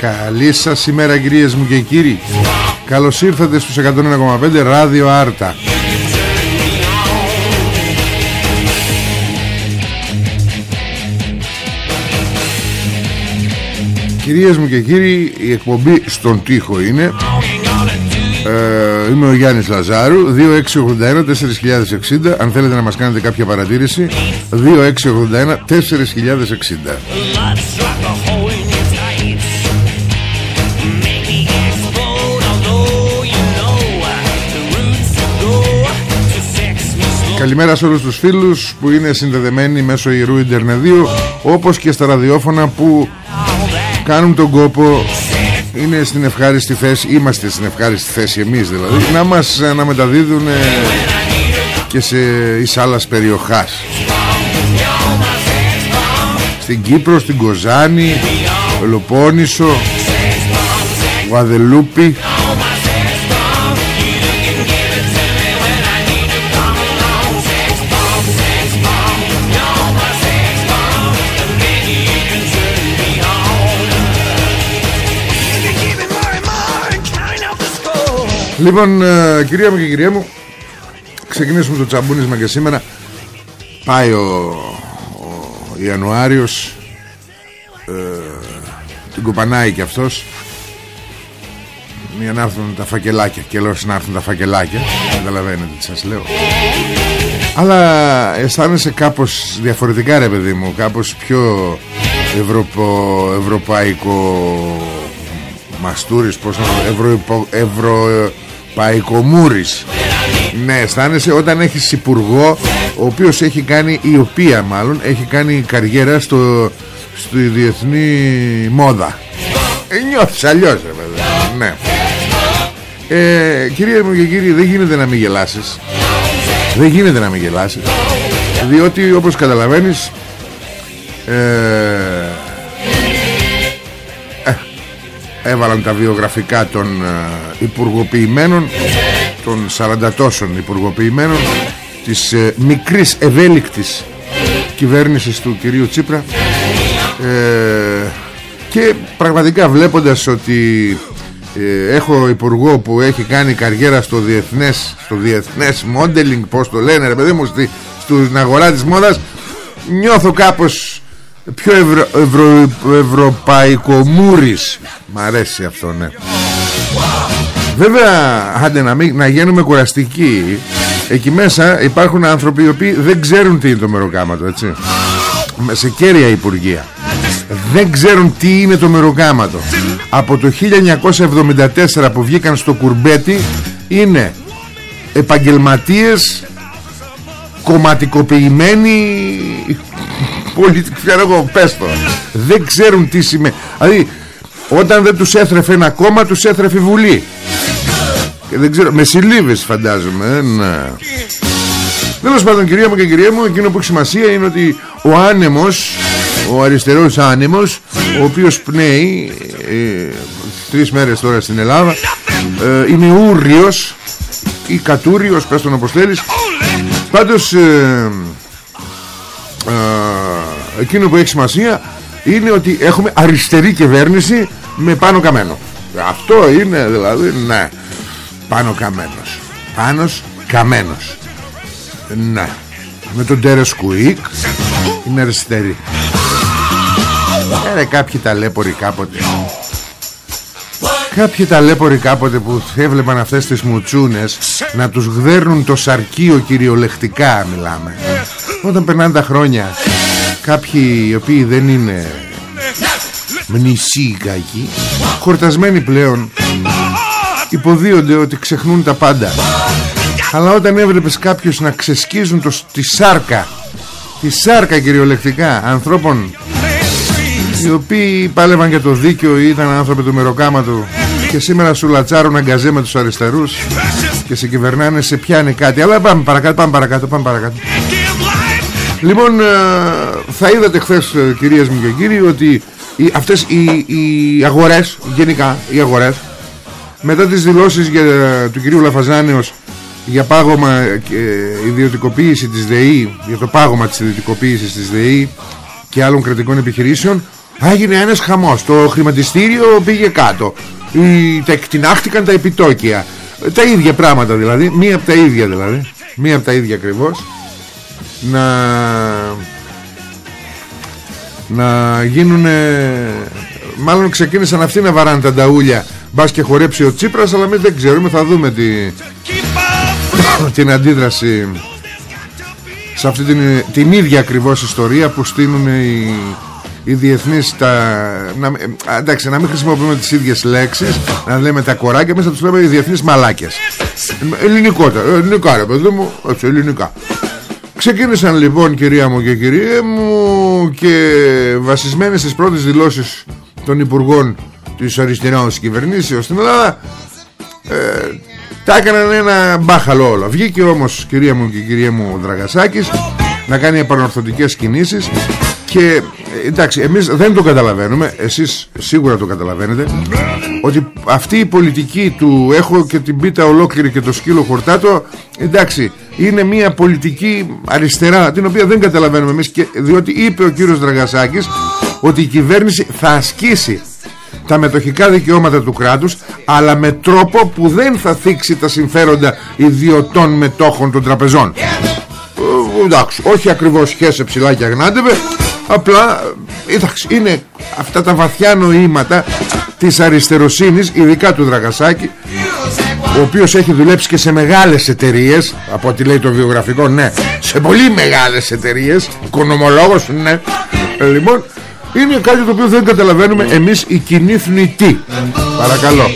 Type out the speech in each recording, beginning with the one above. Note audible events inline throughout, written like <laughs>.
Καλή σας ημέρα κυρίες μου και κύριοι. Καλώς ήρθατε στους 101,5 Ράδιο Άρτα. Κυρίες μου και κύριοι Η εκπομπή στον τοίχο είναι. Ε, Είμαι ο Γιάννης Λαζάρου 2681 4060 Αν θέλετε να μας κάνετε κάποια παρατήρηση 2681 Καλημέρα σε όλους τους φίλους που είναι συνδεδεμένοι μέσω ιερού Ιντερνεδίου όπως και στα ραδιόφωνα που κάνουν τον κόπο. Είναι στην ευχάριστη θέση είμαστε στην ευχάριστη θέση εμείς δηλαδή να μας να μεταδίδουν και σε εις άλλας περιοχάς. Στην Κύπρο, στην Κοζάνη Λοπόνισο Γουαδελούπη Λοιπόν ε, κυρία μου και κυρία μου Ξεκινήσουμε το τσαμπούνισμα και σήμερα. Πάει ο, ο Ιανουάριος ε, Την κουπανάει και αυτός. Για να έρθουν τα φακελάκια. Και λέω να έρθουν τα φακελάκια Καταλαβαίνετε τι σας λέω. Αλλά αισθάνεσαι κάπως διαφορετικά ρε παιδί μου. Κάπως πιο ευρωπο, ευρωπαϊκό Μαστούρης πώς ευρω, ευρω, Παϊκομούρης. Ναι αισθάνεσαι όταν έχεις υπουργό Ο οποίος έχει κάνει Η οποία μάλλον έχει κάνει καριέρα Στο, στο διεθνή μόδα. Ε, Νιώθεις αλλιώς ρε, Ναι. Ε, Κυρία μου και κύριοι δεν γίνεται να μην γελάσεις. Δεν γίνεται να μην γελάσεις. Διότι όπως καταλαβαίνεις ε, έβαλαν τα βιογραφικά των ε, υπουργοποιημένων των 40 τόσων υπουργοποιημένων της ε, μικρής ευέλικτης κυβέρνησης του κυρίου Τσίπρα. Ε, και πραγματικά βλέποντας ότι ε, έχω υπουργό που έχει κάνει καριέρα στο διεθνές στο διεθνές modeling πως το λένε ρε παιδί μου στη, στην αγορά της μόδας νιώθω κάπως πιο ευρω, ευρω, ευρωπαϊκομούρης Μ' αρέσει αυτό ναι. Βέβαια άντε να, μην, να γίνουμε κουραστικοί. Εκεί μέσα υπάρχουν άνθρωποι οι οποίοι δεν ξέρουν τι είναι το μεροκάματο έτσι. Σε κέρια υπουργεία. Δεν ξέρουν τι είναι το μεροκάματο. Από το 1974 που βγήκαν στο κουρμπέτι Είναι επαγγελματίες Κομματικοποιημένοι πολιτική ξέρω εγώ πες το. Δεν ξέρουν τι σημαίνει. Δηλαδή όταν δεν τους έθρεφε ένα κόμμα τους έθρεφε η Βουλή. Και δεν ξέρω με συλλήβες φαντάζομαι ε, ναι. Τέλος πάντων κυρία μου και κυρία μου Εκείνο που έχει σημασία είναι ότι Ο άνεμος Ο αριστερός άνεμος Ο οποίος πνέει ε, Τρεις μέρες τώρα στην Ελλάδα ε, Είναι ούρριος Ή κατούριος Πες τον όπως θέλεις Πάντως ε, ε, Εκείνο που έχει σημασία Είναι ότι έχουμε αριστερή κυβέρνηση Με πάνω καμένο. Αυτό είναι δηλαδή Ναι. Πάνω καμένος. Πάνος καμένος. Ναι. Με τον Τέρες Κουίκ. Είναι αριστερή. Έρε κάποιοι ταλέποροι κάποτε. Κάποιοι ταλέποροι κάποτε που έβλεπαν αυτές τις μουτσούνες Να τους γδέρνουν το σαρκείο κυριολεκτικά μιλάμε. Όταν περνάνε τα χρόνια Κάποιοι οι οποίοι δεν είναι Μνησί κακοί Χορτασμένοι πλέον Υποδίονται ότι ξεχνούν τα πάντα. Αλλά όταν έβλεπες κάποιους να ξεσκίζουν το, τη σάρκα Τη σάρκα κυριολεκτικά Ανθρώπων Οι οποίοι πάλευαν για το δίκαιο Ή ήταν άνθρωποι του μεροκάματου Και σήμερα σου λατσάρουν αγκαζέ με τους αριστερούς Και σε κυβερνάνε σε πιάνει κάτι. Αλλά πάμε παρακάτω, πάμε παρακάτω, πάμε παρακάτω Λοιπόν ε, θα είδατε χθες ε, κυρίες μου και κύριοι Ότι οι, αυτές οι, οι αγορές Γενικά οι αγορές μετά τις δηλώσεις για, του κυρίου Λαφαζάνεως για πάγωμα και ιδιωτικοποίηση της ΔΕΗ για το πάγωμα της ιδιωτικοποίησης της ΔΕΗ και άλλων κρατικών επιχειρήσεων έγινε ένας χαμός. Το χρηματιστήριο πήγε κάτω. Οι, τα εκτινάχτηκαν τα επιτόκια. Τα ίδια πράγματα δηλαδή μία από τα ίδια δηλαδή μία από τα ίδια ακριβώς να να γίνουν μάλλον ξεκίνησαν αυτοί να βαράνε τα νταούλια. Μπας και χορέψει ο Τσίπρας αλλά εμείς δεν ξέρουμε θα δούμε τι <coughs> την αντίδραση σε αυτή την, την ίδια ακριβώς ιστορία που στείλουν οι, οι διεθνείς τα, να, εντάξει, να μην χρησιμοποιούμε τις ίδιες λέξεις να λέμε τα κοράκια μέσα τους λέμε οι διεθνείς μαλάκες. Ελληνικό, ελληνικά ρε παιδί μου έτσι, ελληνικά ξεκίνησαν λοιπόν κυρία μου και κυρία μου και βασισμένες στις πρώτες δηλώσεις των υπουργών της αριστεράς κυβερνήσεως στην Ελλάδα ε, τα έκαναν ένα μπάχαλο όλο. Βγήκε όμως κυρία μου και κυρία μου Δραγασάκης Να κάνει επανορθωτικές κινήσεις Και εντάξει εμείς δεν το καταλαβαίνουμε Εσείς σίγουρα το καταλαβαίνετε Ότι αυτή η πολιτική του Έχω και την πίτα ολόκληρη και το σκύλο χορτάτο Εντάξει είναι μια πολιτική αριστερά Την οποία δεν καταλαβαίνουμε εμείς και, Διότι είπε ο κύριος Δραγασάκης Ότι η κυβέρνηση θα ασκήσει τα μετοχικά δικαιώματα του κράτους αλλά με τρόπο που δεν θα θίξει τα συμφέροντα ιδιωτών μετόχων των τραπεζών. Ε, εντάξει όχι ακριβώς χέσε ψηλά και αγνάντευε απλά εντάξει, είναι αυτά τα βαθιά νοήματα της αριστεροσύνης ειδικά του Δραγασάκη ο οποίος έχει δουλέψει και σε μεγάλες εταιρείες από ό,τι λέει το βιογραφικό ναι σε πολύ μεγάλες εταιρείες οικονομολόγος ναι. Ε, λοιπόν είναι κάτι το οποίο δεν καταλαβαίνουμε εμείς οι κοινοί θνητοί. Παρακαλώ.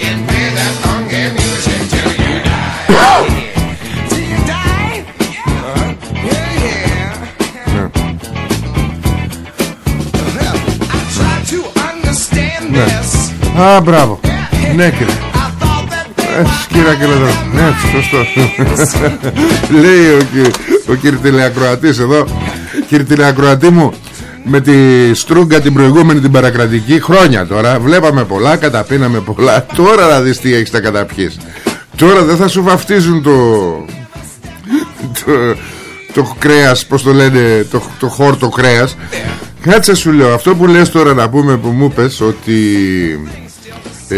Ναι. Α, μπράβο. Ναι κύριε Έτσι κύριε Ακελεδρό Ναι, σωστό. Λέει ο, ο κύριε τηλεακροατής εδώ Κύριε τηλεακροατή μου με τη στρούγκα την προηγούμενη την παρακρατική χρόνια τώρα βλέπαμε πολλά, καταπίναμε πολλά. Τώρα να δεις τι έχεις τα καταπιείς. Τώρα δεν θα σου βαφτίζουν το το, το κρέας πως το λένε το, το χόρτο κρέας. Κάτσε σου λέω αυτό που λες τώρα να πούμε που μου πες ότι ε,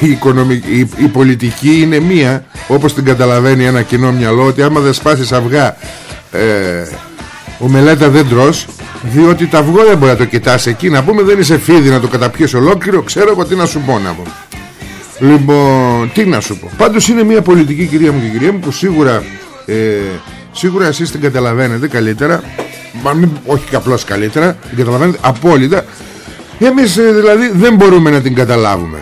η, οικονομική, η, πολιτική είναι μία όπως την καταλαβαίνει ένα κοινό μυαλό ότι άμα δεν σπάσεις αυγά ε, ο μελέτα δεν τρως διότι τα αυγό δεν μπορεί να το κοιτάς εκεί. Να πούμε δεν είσαι φίδι να το καταπιείς ολόκληρο ξέρω εγώ τι να σου πω να πω. Λοιπόν τι να σου πω. Πάντως είναι μια πολιτική κυρία μου και κυρία μου που σίγουρα ε, σίγουρα εσείς την καταλαβαίνετε καλύτερα. Μα μην, όχι απλώς καλύτερα την καταλαβαίνετε απόλυτα. Εμείς ε, δηλαδή δεν μπορούμε να την καταλάβουμε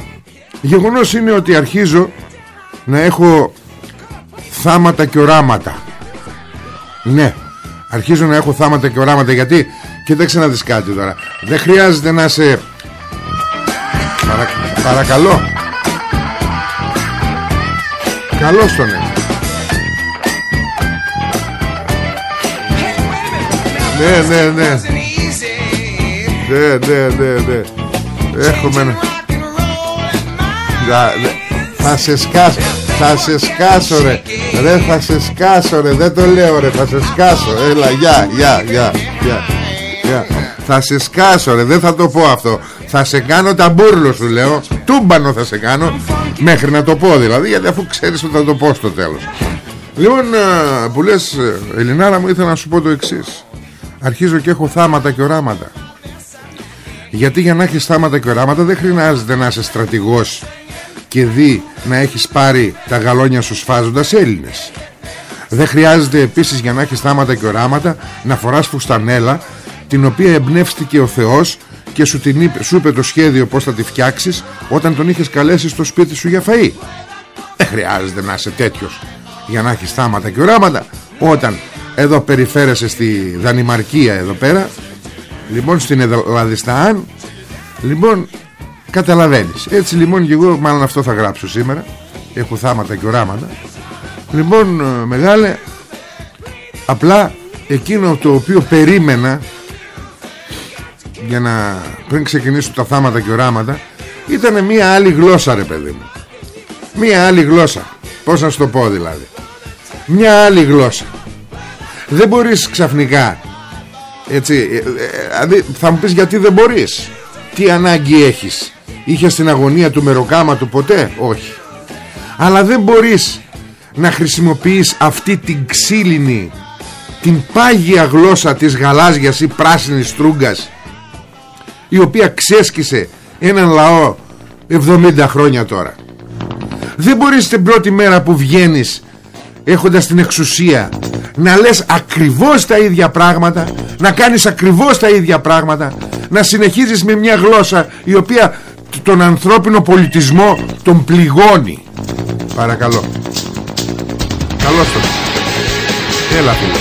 γεγονός είναι ότι αρχίζω να έχω θάματα και οράματα. Ναι Αρχίζω να έχω θάματα και οράματα γιατί Κοίταξε να δεις κάτι τώρα. Δεν χρειάζεται να σε Παρα... Παρακαλώ. Καλώς τον είναι Ναι ναι ναι. Ναι ναι ναι ναι. Έχουμε ένα Θα σε σκάσω Θα σε σκάσω ρε. Ρε θα σε σκάσω ρε. Δεν το λέω ρε. Θα σε σκάσω. Έλα γεια γεια γεια γεια Θα σε σκάσω ρε. Δεν θα το πω αυτό. Θα σε κάνω ταμπούρλο σου λέω. Τούμπανο θα σε κάνω. Μέχρι να το πω δηλαδή Γιατί αφού ξέρεις ότι θα το πω στο τέλος. Λοιπόν που λες Ελληνάρα μου ήθελα να σου πω το εξής. Αρχίζω και έχω θάματα και οράματα. Γιατί για να έχεις θάματα και οράματα δεν χρειάζεται να είσαι στρατηγός και δει να έχεις πάρει τα γαλόνια σου σφάζοντας Έλληνες. Δεν χρειάζεται επίσης για να έχεις θάματα και οράματα να φοράς φουστανέλα την οποία εμπνεύστηκε ο Θεός και σου, την είπε, σου είπε το σχέδιο πως θα τη φτιάξεις όταν τον είχες καλέσει στο σπίτι σου για φαΐ. Δεν χρειάζεται να είσαι τέτοιος για να έχεις θάματα και οράματα όταν εδώ περιφέρεσαι στη Δανημαρκία εδώ πέρα Λοιπόν στην Ελλαδιστάν Λοιπόν καταλαβαίνεις. Έτσι λοιπόν και εγώ μάλλον αυτό θα γράψω σήμερα. Έχω θάματα και οράματα. Λοιπόν ε, μεγάλε Απλά εκείνο το οποίο περίμενα Για να πριν ξεκινήσω τα θάματα και οράματα Ήταν μια άλλη γλώσσα ρε παιδί μου. Μια άλλη γλώσσα. Πώς να σου το πω δηλαδή. Μια άλλη γλώσσα. Δεν μπορείς ξαφνικά έτσι, ε, ε, δηλαδή θα μου πεις γιατί δεν μπορείς. Τι ανάγκη έχεις Είχε στην αγωνία του μεροκάμα του ποτέ; Όχι. Αλλά δεν μπορείς να χρησιμοποιείς αυτή την ξύλινη Την πάγια γλώσσα της γαλάζιας ή πράσινης στρούγκας Η οποία ξέσκησε έναν λαό 70 χρόνια τώρα. Δεν μπορείς την πρώτη μέρα που βγαίνεις Έχοντας την εξουσία να λες ακριβώς τα ίδια πράγματα να κάνεις ακριβώς τα ίδια πράγματα να συνεχίζεις με μια γλώσσα η οποία τον ανθρώπινο πολιτισμό τον πληγώνει. Παρακαλώ. Καλώς τον έλα φίλε.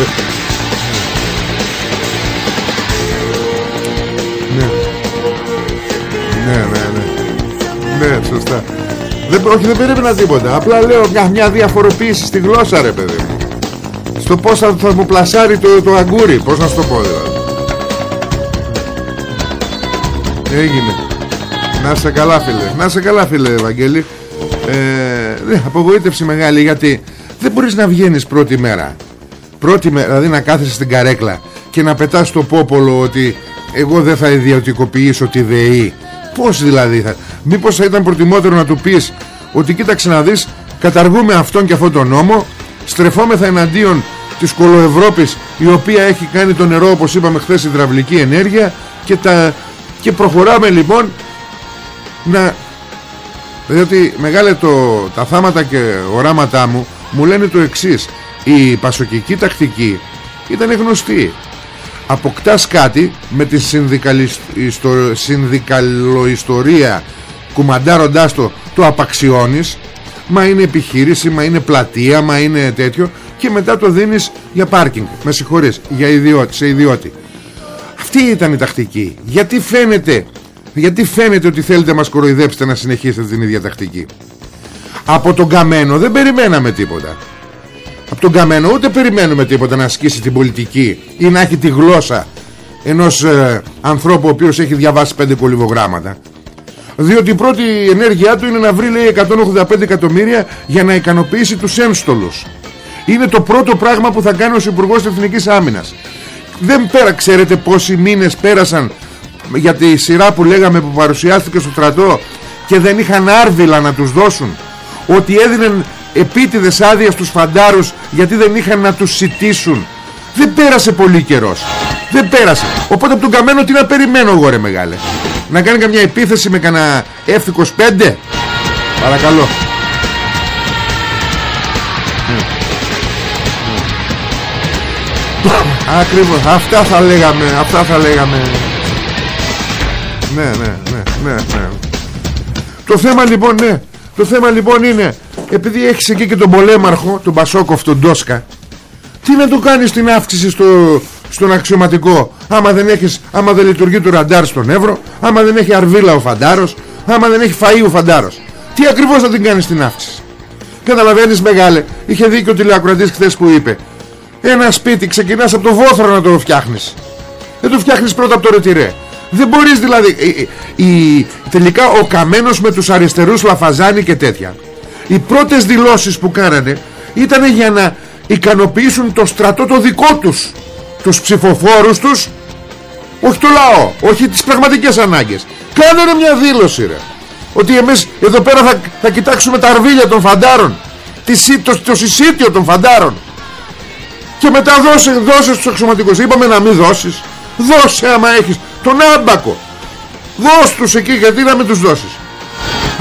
<laughs> Ναι, ναι, ναι. Ναι, σωστά. Δεν, όχι, δεν περίμενα τίποτα. Απλά λέω μια, μια διαφοροποίηση στη γλώσσα, ρε παιδί μου. Στο πώς θα, θα μου πλασάρει το, το αγκούρι. Πώς να σου το πω, δηλαδή. Έγινε. Να σε καλά, φίλε. Να σε καλά, φίλε, Ευαγγέλη. Ε, ναι, απογοήτευση μεγάλη γιατί δεν μπορείς να βγαίνεις πρώτη μέρα. Πρώτη μέρα, δηλαδή να κάθεσαι στην καρέκλα και να πετάς στο πόπολο ότι εγώ δεν θα ιδιωτικοποιήσω τη ΔΕΗ Πώς δηλαδή θα... Μήπως θα ήταν προτιμότερο να του πεις Ότι κοίταξε να δεις Καταργούμε αυτόν και αυτόν τον νόμο Στρεφόμεθα εναντίον της κολοευρώπης Η οποία έχει κάνει το νερό Όπως είπαμε χθες υδραυλική ενέργεια Και, τα... και προχωράμε λοιπόν Να Διότι μεγάλε το... τα θάματα και οράματά μου Μου λένε το εξής. Η πασοκική τακτική ήταν γνωστή αποκτάς κάτι με τη συνδικαλοϊστορία κουμαντάροντάς το το απαξιώνεις. Μα είναι επιχείρηση, μα είναι πλατεία μα είναι τέτοιο και μετά το δίνεις για πάρκινγκ. Με συγχωρείς, για ιδιώτη, σε ιδιώτη. Αυτή ήταν η τακτική. Γιατί φαίνεται γιατί φαίνεται ότι θέλετε να μας κοροϊδέψετε να συνεχίσετε την ίδια τακτική; Από τον καμένο δεν περιμέναμε τίποτα από τον Καμένο ούτε περιμένουμε τίποτα να ασκήσει την πολιτική ή να έχει τη γλώσσα ενός ε, ανθρώπου ο οποίος έχει διαβάσει πέντε κολυβογράμματα διότι η πρώτη ενέργειά του είναι να βρει λέει 185 εκατομμύρια για να ικανοποιήσει τους ένστολους. Είναι το πρώτο πράγμα που θα κάνει ο Υπουργός Εθνικής Άμυνας. Δεν πέρα ξέρετε πόσοι μήνες πέρασαν για τη σειρά που λέγαμε που παρουσιάστηκε στο στρατό και δεν είχαν άρβιλα να τους δώσουν. Ότι έδιναν επίτηδες άδεια στους φαντάρους γιατί δεν είχαν να τους σητήσουν. Δεν πέρασε πολύ καιρός. Δεν πέρασε. Οπότε από τον καμένο τι να περιμένω εγώ ρε μεγάλε. Να κάνει καμιά επίθεση με κανένα F25 παρακαλώ. <laughs> Ακριβώς. Αυτά θα λέγαμε Αυτά θα λέγαμε. Ναι ναι ναι ναι, ναι. Το θέμα λοιπόν ναι. Το θέμα λοιπόν είναι Επειδή έχεις εκεί και τον πολέμαρχο Τον Πασόκοφ τον Ντόσκα Τι να το κάνεις την αύξηση στο, στον αξιωματικό; Άμα δεν, έχεις, άμα δεν λειτουργεί το ραντάρ στον Εύρο άμα δεν έχει αρβίλα ο Φαντάρος άμα δεν έχει φαΐ ο Φαντάρος. Τι ακριβώς θα την κάνεις την αύξηση; Καταλαβαίνεις μεγάλε είχε δίκιο ο τηλεακροατής χθες που είπε ένα σπίτι ξεκινάς από το βόθρο να το φτιάχνεις. Δεν το φτιάχνεις πρώτα από το ρετυρέ. Δεν μπορείς δηλαδή η, η, τελικά ο Καμένος με τους αριστερούς Λαφαζάνη και τέτοια οι πρώτες δηλώσεις που κάνανε ήταν για να ικανοποιήσουν το στρατό το δικό τους τους ψηφοφόρους τους όχι το λαό όχι τις πραγματικές ανάγκες. Κάνανε μια δήλωση ρε ότι εμείς εδώ πέρα θα, θα κοιτάξουμε τα αρβίλια των φαντάρων το, το συσίτιο των φαντάρων. Και μετά δώσε, δώσες στους αξιωματικούς. Είπαμε να μην δώσεις. Δώσε άμα έχεις τον άμπακο. Δώσ' τους εκεί γιατί να μην τους δώσεις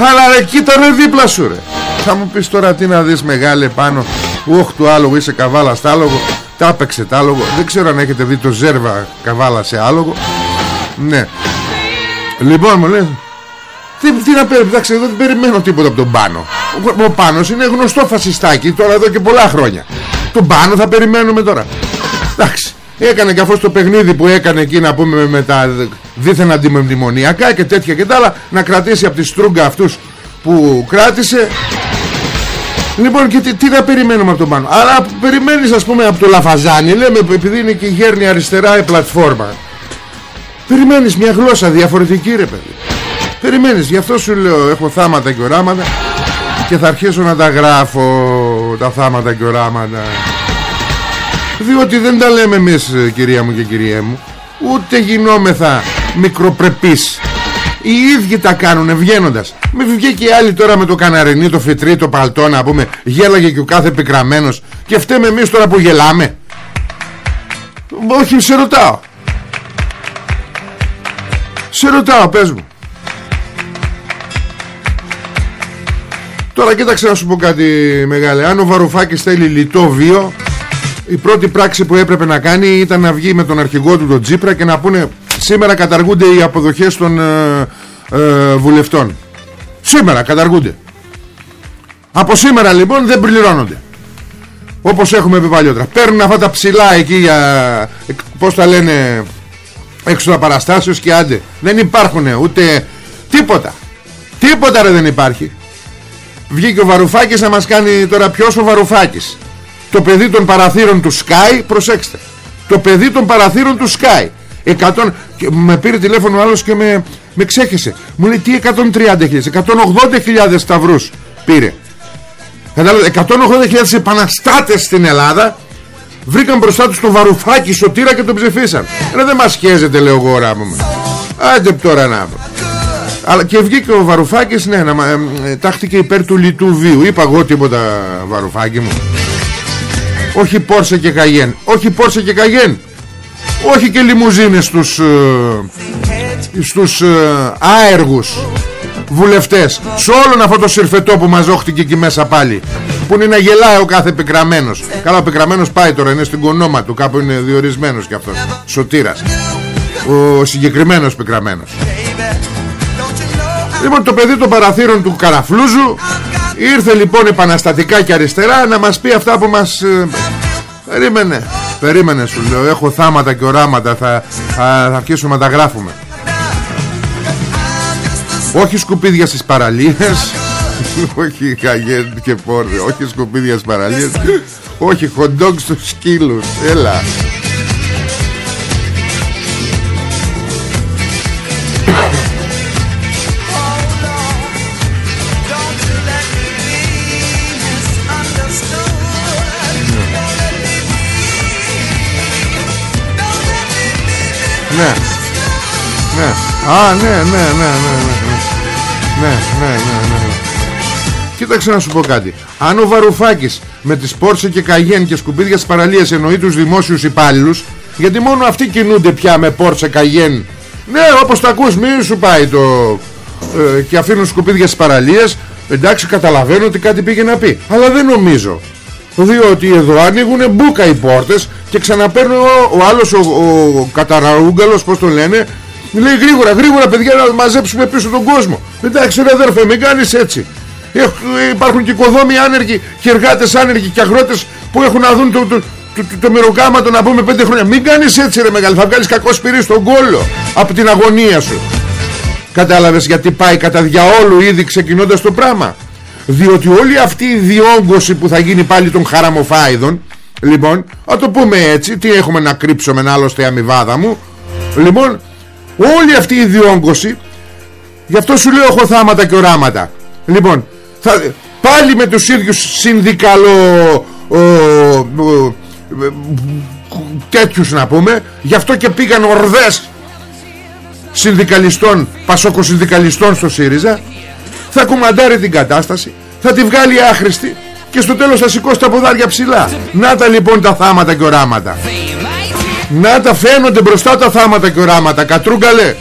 αλλά ρε κοίτανε δίπλα σου ρε θα μου πεις τώρα τι να δεις μεγάλε πάνω Ούχ του άλογου είσαι καβάλα στα άλογο Τα έπαιξε τ' άλογο Δεν ξέρω αν έχετε δει το ζέρβα καβάλα σε άλογο Ναι Λοιπόν μου λέει τι, τι να περιμένω, εντάξει, εδώ δεν περιμένω τίποτα από τον Πάνο. Ο, ο Πάνος είναι γνωστό φασιστάκι τώρα εδώ και πολλά χρόνια. Τον Πάνο θα περιμένουμε τώρα. Εντάξει, έκανε και αυτός το παιχνίδι που έκανε εκεί να πούμε με τα δίθεν αντιμεμνημονιακά και τέτοια και τα άλλα να κρατήσει από τη στρούγκα αυτούς που κράτησε. Λοιπόν και τι, τι να περιμένουμε από τον πάνω Αλλά περιμένεις ας πούμε από το Λαφαζάνι Λέμε επειδή είναι και η γέρνη αριστερά η πλατφόρμα. Περιμένεις μια γλώσσα διαφορετική ρε παιδί. Περιμένεις γι' αυτό σου λέω Έχω θάματα και οράματα Και θα αρχίσω να τα γράφω Τα θάματα και οράματα Διότι δεν τα λέμε εμείς κυρία μου και κυρία μου Ούτε γινόμεθα μικροπρεπείς οι ίδιοι τα κάνουν βγαίνοντας. Με βγήκε η άλλη τώρα με το καναρινί, το φυτρί, το παλτό να πούμε. Γέλαγε και ο κάθε πικραμένος Και φταίμε εμείς τώρα που γελάμε. Όχι, σε ρωτάω. Σε ρωτάω, πες μου. Τώρα κοίταξε να σου πω κάτι μεγάλε. Αν ο Βαρουφάκης θέλει λιτό βίο, η πρώτη πράξη που έπρεπε να κάνει ήταν να βγει με τον αρχηγό του τον Τζίπρα και να πούνε Σήμερα καταργούνται οι αποδοχές των ε, ε, βουλευτών Σήμερα καταργούνται Από σήμερα λοιπόν δεν πληρώνονται Όπως έχουμε πει παλιότερα Παίρνουν αυτά τα ψηλά εκεί για Πώς τα λένε Έξω τα παραστάσεως και άντε Δεν υπάρχουν ούτε τίποτα Τίποτα ρε δεν υπάρχει Βγήκε ο Βαρουφάκης να μας κάνει τώρα ποιος ο Βαρουφάκης Το παιδί των παραθύρων του Sky Προσέξτε. Το παιδί των παραθύρων του Sky. 100, με πήρε τηλέφωνο ο άλλος και με, με ξέχεσε μου λέει τι 130.000 180.000 σταυρούς πήρε 180.000 επαναστάτες στην Ελλάδα βρήκαν μπροστά τους τον Βαρουφάκη σωτήρα και τον ψηφίσαν. Ρε δεν μας χέζεται λέω εγώ μου. Άντε τώρα να αλλά και βγήκε ο Βαρουφάκης ναι, να, ε, τάχτηκε υπέρ του λιτού βίου είπα εγώ τίποτα Βαρουφάκη μου όχι Πόρσε και Καγέν. Όχι Πόρσε και Καγέν. Όχι και λιμουζίνες στους, ε, στους ε, άεργους βουλευτές. Σε όλον αυτό το συρφετό που μαζόχτηκε εκεί μέσα πάλι που είναι να γελάει ο κάθε πικραμένος. Καλά ο πικραμένος πάει τώρα είναι στην κονόμα του κάπου είναι διορισμένος κι αυτός. Σωτήρας. Ο συγκεκριμένος πικραμένος. Λοιπόν το παιδί των παραθύρων του Καραφλούζου ήρθε λοιπόν επαναστατικά και αριστερά να μας πει αυτά που μας ε, περίμενε. Περίμενε σου λέω Έχω θάματα και οράματα Θα, θα, θα αρχίσουμε να τα γράφουμε. Όχι σκουπίδια στις παραλίες <laughs> Όχι καγέν και πόρδε Όχι σκουπίδια στις παραλίες Όχι χοντόγκ στους σκύλους. Έλα ναι. Ναι. Α, ναι, ναι, ναι, ναι, ναι. Ναι, ναι, ναι, ναι. ναι. Κοίταξε να σου πω κάτι. Αν ο Βαρουφάκης με τις Πόρσε και Καγέν και σκουπίδια της παραλίας εννοεί τους δημόσιους υπάλληλους, γιατί μόνο αυτοί κινούνται πια με Πόρσε Καγέν. Ναι, όπως τα ακούς, μην σου πάει το... Ε, και αφήνουν σκουπίδια στις παραλίες. Εντάξει, καταλαβαίνω ότι κάτι πήγε να πει. Αλλά δεν νομίζω. Διότι εδώ ανοίγουν μπούκα οι πόρτες και ξαναπαίρνει ο, ο άλλος ο, ο, ο καταραούγκαλος πως το λένε Λέει γρήγορα, γρήγορα παιδιά να μαζέψουμε πίσω τον κόσμο. Εντάξει ρε αδέρφε, μην κάνεις έτσι. υπάρχουν και οικοδόμοι άνεργοι και εργάτες άνεργοι και αγρότες που έχουν να δουν το, το, το, το, μυροκάματο να πούμε πέντε χρόνια. Μην κάνεις έτσι ρε μεγάλη, θα βγάλεις κακό σπυρί στον κόλλο από την αγωνία σου. Κατάλαβες γιατί πάει κατά διαόλου ήδη ξεκινώντας το πράγμα; Διότι όλη αυτή η διόγκωση που θα γίνει πάλι των χαραμοφάιδων Λοιπόν, α το πούμε έτσι Τι έχουμε να κρύψουμε ένα άλλωστε αμοιβάδα μου. Λοιπόν, όλη αυτή η διόγκωση Γι' αυτό σου λέω έχω θάματα και οράματα. Λοιπόν, θα, πάλι με τους ίδιους συνδικαλο ο, ο, τέτοιους να πούμε Γι' αυτό και πήγαν ορδές συνδικαλιστών πασόκο-συνδικαλιστών στο ΣΥΡΙΖΑ θα κουμαντάρει την κατάσταση θα τη βγάλει άχρηστη και στο τέλος θα σηκώσει τα ποδάρια ψηλά. Να τα λοιπόν τα θάματα και οράματα. Να τα φαίνονται μπροστά τα θάματα και οράματα κατρούγκαλε.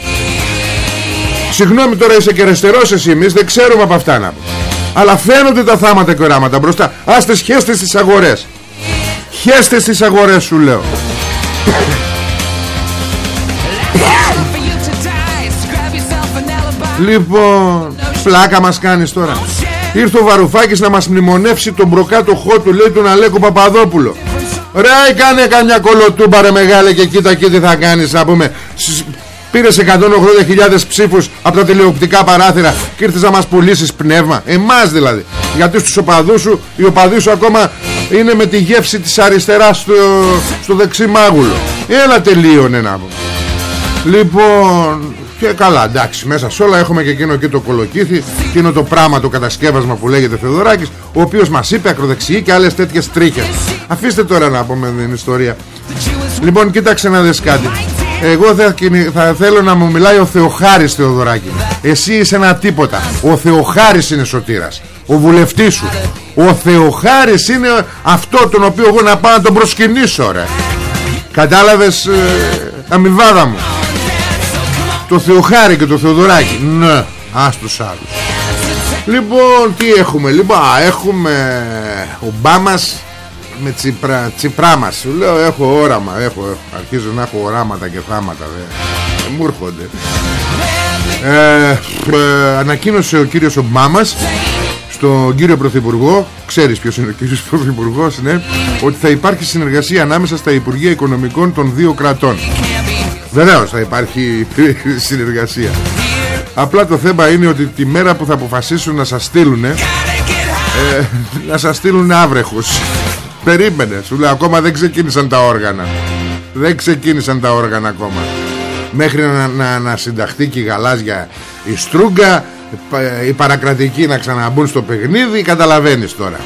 Συγγνώμη τώρα είσαι και αριστερός εσύ εμείς δεν ξέρουμε από αυτά να πω αλλά φαίνονται τα θάματα και οράματα μπροστά. Άστε χέστε στις αγορές. Χέστε στις αγορές σου λέω Λοιπόν Πλάκα μας κάνεις τώρα. Ήρθε ο Βαρουφάκης να μας μνημονεύσει τον προκάτοχό του Λέει τον Αλέκο Παπαδόπουλο. Ρε κάνε καμιά κολοτούμπα ρε μεγάλε Και κοίτα εκεί τι θα κάνεις να πούμε. Πήρες 180.000 ψήφους από τα τηλεοπτικά παράθυρα Και ήρθες να μας πουλήσεις πνεύμα. Εμάς δηλαδή. Γιατί στους οπαδούς σου Οι οπαδοί σου ακόμα είναι με τη γεύση της αριστεράς Στο, στο δεξί μάγουλο. Έλα τελείωνε να πούμε. Λοιπόν και καλά εντάξει μέσα σε όλα έχουμε και εκείνο και το κολοκύθι Εκείνο το πράγμα το κατασκεύασμα που λέγεται Θεοδωράκης Ο οποίος μας είπε ακροδεξιή και άλλες τέτοιες τρίχες. Αφήστε τώρα να πούμε την ιστορία. Λοιπόν κοίταξε να δεις κάτι. Εγώ θα, θα θέλω να μου μιλάει ο Θεοχάρης Θεοδωράκη. Εσύ είσαι ένα τίποτα. Ο Θεοχάρης είναι σωτήρας. Ο βουλευτής σου. Ο Θεοχάρης είναι αυτό τον οποίο εγώ να πάω να τον προσκυνήσω ρε. Κατάλαβες ε, αμοιβάδα μου το Θεοχάρη και το Θεοδωράκη. Ναι Ας τους άλλους. Λοιπόν τι έχουμε. Λοιπόν έχουμε Ο Μπάμας με τσιπρά, τσιπρά μας. Σου λέω έχω όραμα έχω, έχω, Αρχίζω να έχω οράματα και θάματα δε. Ε, μου έρχονται. Ε, ε, Ανακοίνωσε ο κύριος Ομπάμας στον κύριο Πρωθυπουργό. Ξέρεις ποιος είναι ο κύριος Πρωθυπουργός ναι, Ότι θα υπάρχει συνεργασία ανάμεσα στα Υπουργεία Οικονομικών των δύο κρατών Βεβαίως θα υπάρχει <laughs> συνεργασία. Απλά το θέμα είναι ότι τη μέρα που θα αποφασίσουν να σας στείλουν ε, Να σας στείλουν άβρεχους Περίμενε Σου λέω ακόμα δεν ξεκίνησαν τα όργανα. Δεν ξεκίνησαν τα όργανα ακόμα. Μέχρι να, να, να συνταχθεί και η γαλάζια Η στρούγκα Οι παρακρατικοί να ξαναμπούν στο παιχνίδι Καταλαβαίνεις τώρα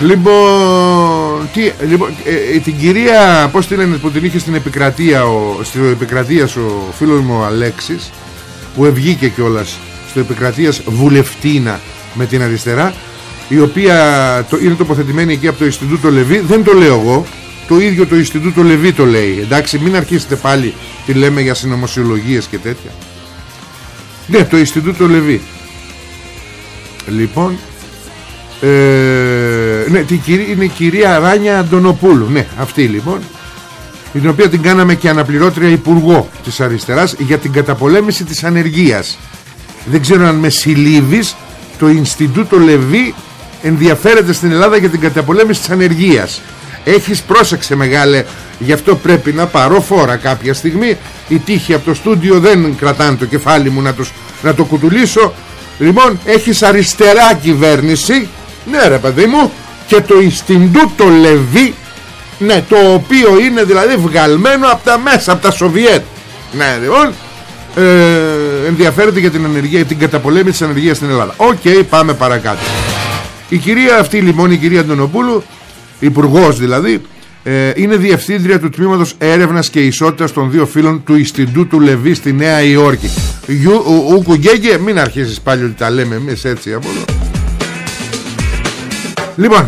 Λοιπόν, τι, λοιπόν ε, ε, την κυρία, πώς τη λένε, που την είχε στην επικρατεία, ο, στην επικρατείας σου ο φίλος μου ο Αλέξης, που ευγήκε κιόλας στο επικρατείας βουλευτήνα με την αριστερά, η οποία το, είναι τοποθετημένη εκεί από το Ινστιτούτο Λεβί, δεν το λέω εγώ, το ίδιο το Ινστιτούτο Λεβί το λέει. Εντάξει, μην αρχίσετε πάλι τι λέμε για συνωμοσιολογίες και τέτοια. Ναι, το Ινστιτούτο Λεβί. Λοιπόν, ε, ναι, την είναι η κυρία Ράνια Αντωνοπούλου. Ναι, αυτή λοιπόν την οποία την κάναμε και αναπληρώτρια υπουργό της αριστεράς για την καταπολέμηση της ανεργίας. Δεν ξέρω αν με συλλήβεις το Ινστιτούτο Λεβί ενδιαφέρεται στην Ελλάδα για την καταπολέμηση της ανεργίας. Έχεις πρόσεξε μεγάλε γι' αυτό πρέπει να πάρω φόρα κάποια στιγμή. Η τύχη από το στούντιο δεν κρατάνε το κεφάλι μου να, τους, να το κουτουλήσω. Λοιπόν έχεις αριστερά κυβέρνηση. Ναι ρε παιδί μου και το Ινστιτούτο Λεβί ναι το οποίο είναι δηλαδή βγαλμένο από τα μέσα από τα Σοβιέτ. Ναι λοιπόν ε, ενδιαφέρεται για την ανεργία την καταπολέμηση της ανεργίας στην Ελλάδα. Οκ πάμε παρακάτω. Η κυρία αυτή λοιπόν η κυρία Αντωνοπούλου υπουργός δηλαδή ε, είναι διευθύντρια του τμήματος έρευνας και ισότητας των δύο φύλων του Ινστιτούτου Λεβί στη Νέα Υόρκη. Ουκου Γκέγκε μην αρχίσεις πάλι ότι τα λέμε εμείς έτσι από εδώ Λοιπόν,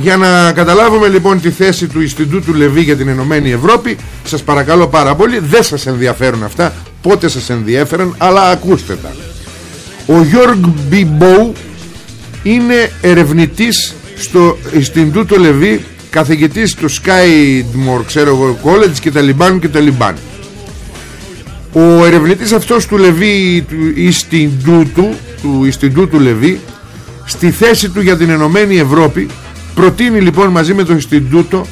για να καταλάβουμε λοιπόν τη θέση του Ινστιτούτου Λεβί για την Ενωμένη Ευρώπη Σας παρακαλώ πάρα πολύ Δεν σας ενδιαφέρουν αυτά Πότε σας ενδιαφέρουν αλλά ακούστε τα. Ο Γιώργ Μπιμπόου Είναι ερευνητής στο Ινστιτούτο Λεβί Καθηγητής του Skydmore ξέρω εγώ College και τα Λιμπάν και τα Λιμπάν. Ο ερευνητής αυτός του Λεβί του Ιστιντούτου του Ιστιντούτου Λεβί στη θέση του για την Ενωμένη Ευρώπη προτείνει λοιπόν μαζί με το Ιστιντούτο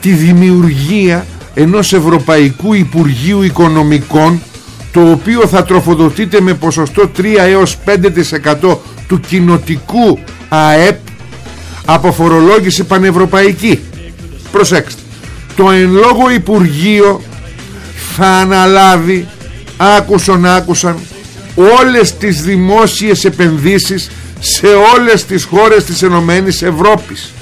τη δημιουργία ενός Ευρωπαϊκού Υπουργείου Οικονομικών το οποίο θα τροφοδοτείται με ποσοστό 3 έως 5% του κοινοτικού ΑΕΠ από φορολόγηση πανευρωπαϊκή. Προσέξτε. Το εν λόγω Υπουργείο θα αναλάβει άκουσον άκουσαν όλες τις δημόσιες επενδύσεις σε όλες τις χώρες της Ενωμένης Ευρώπης.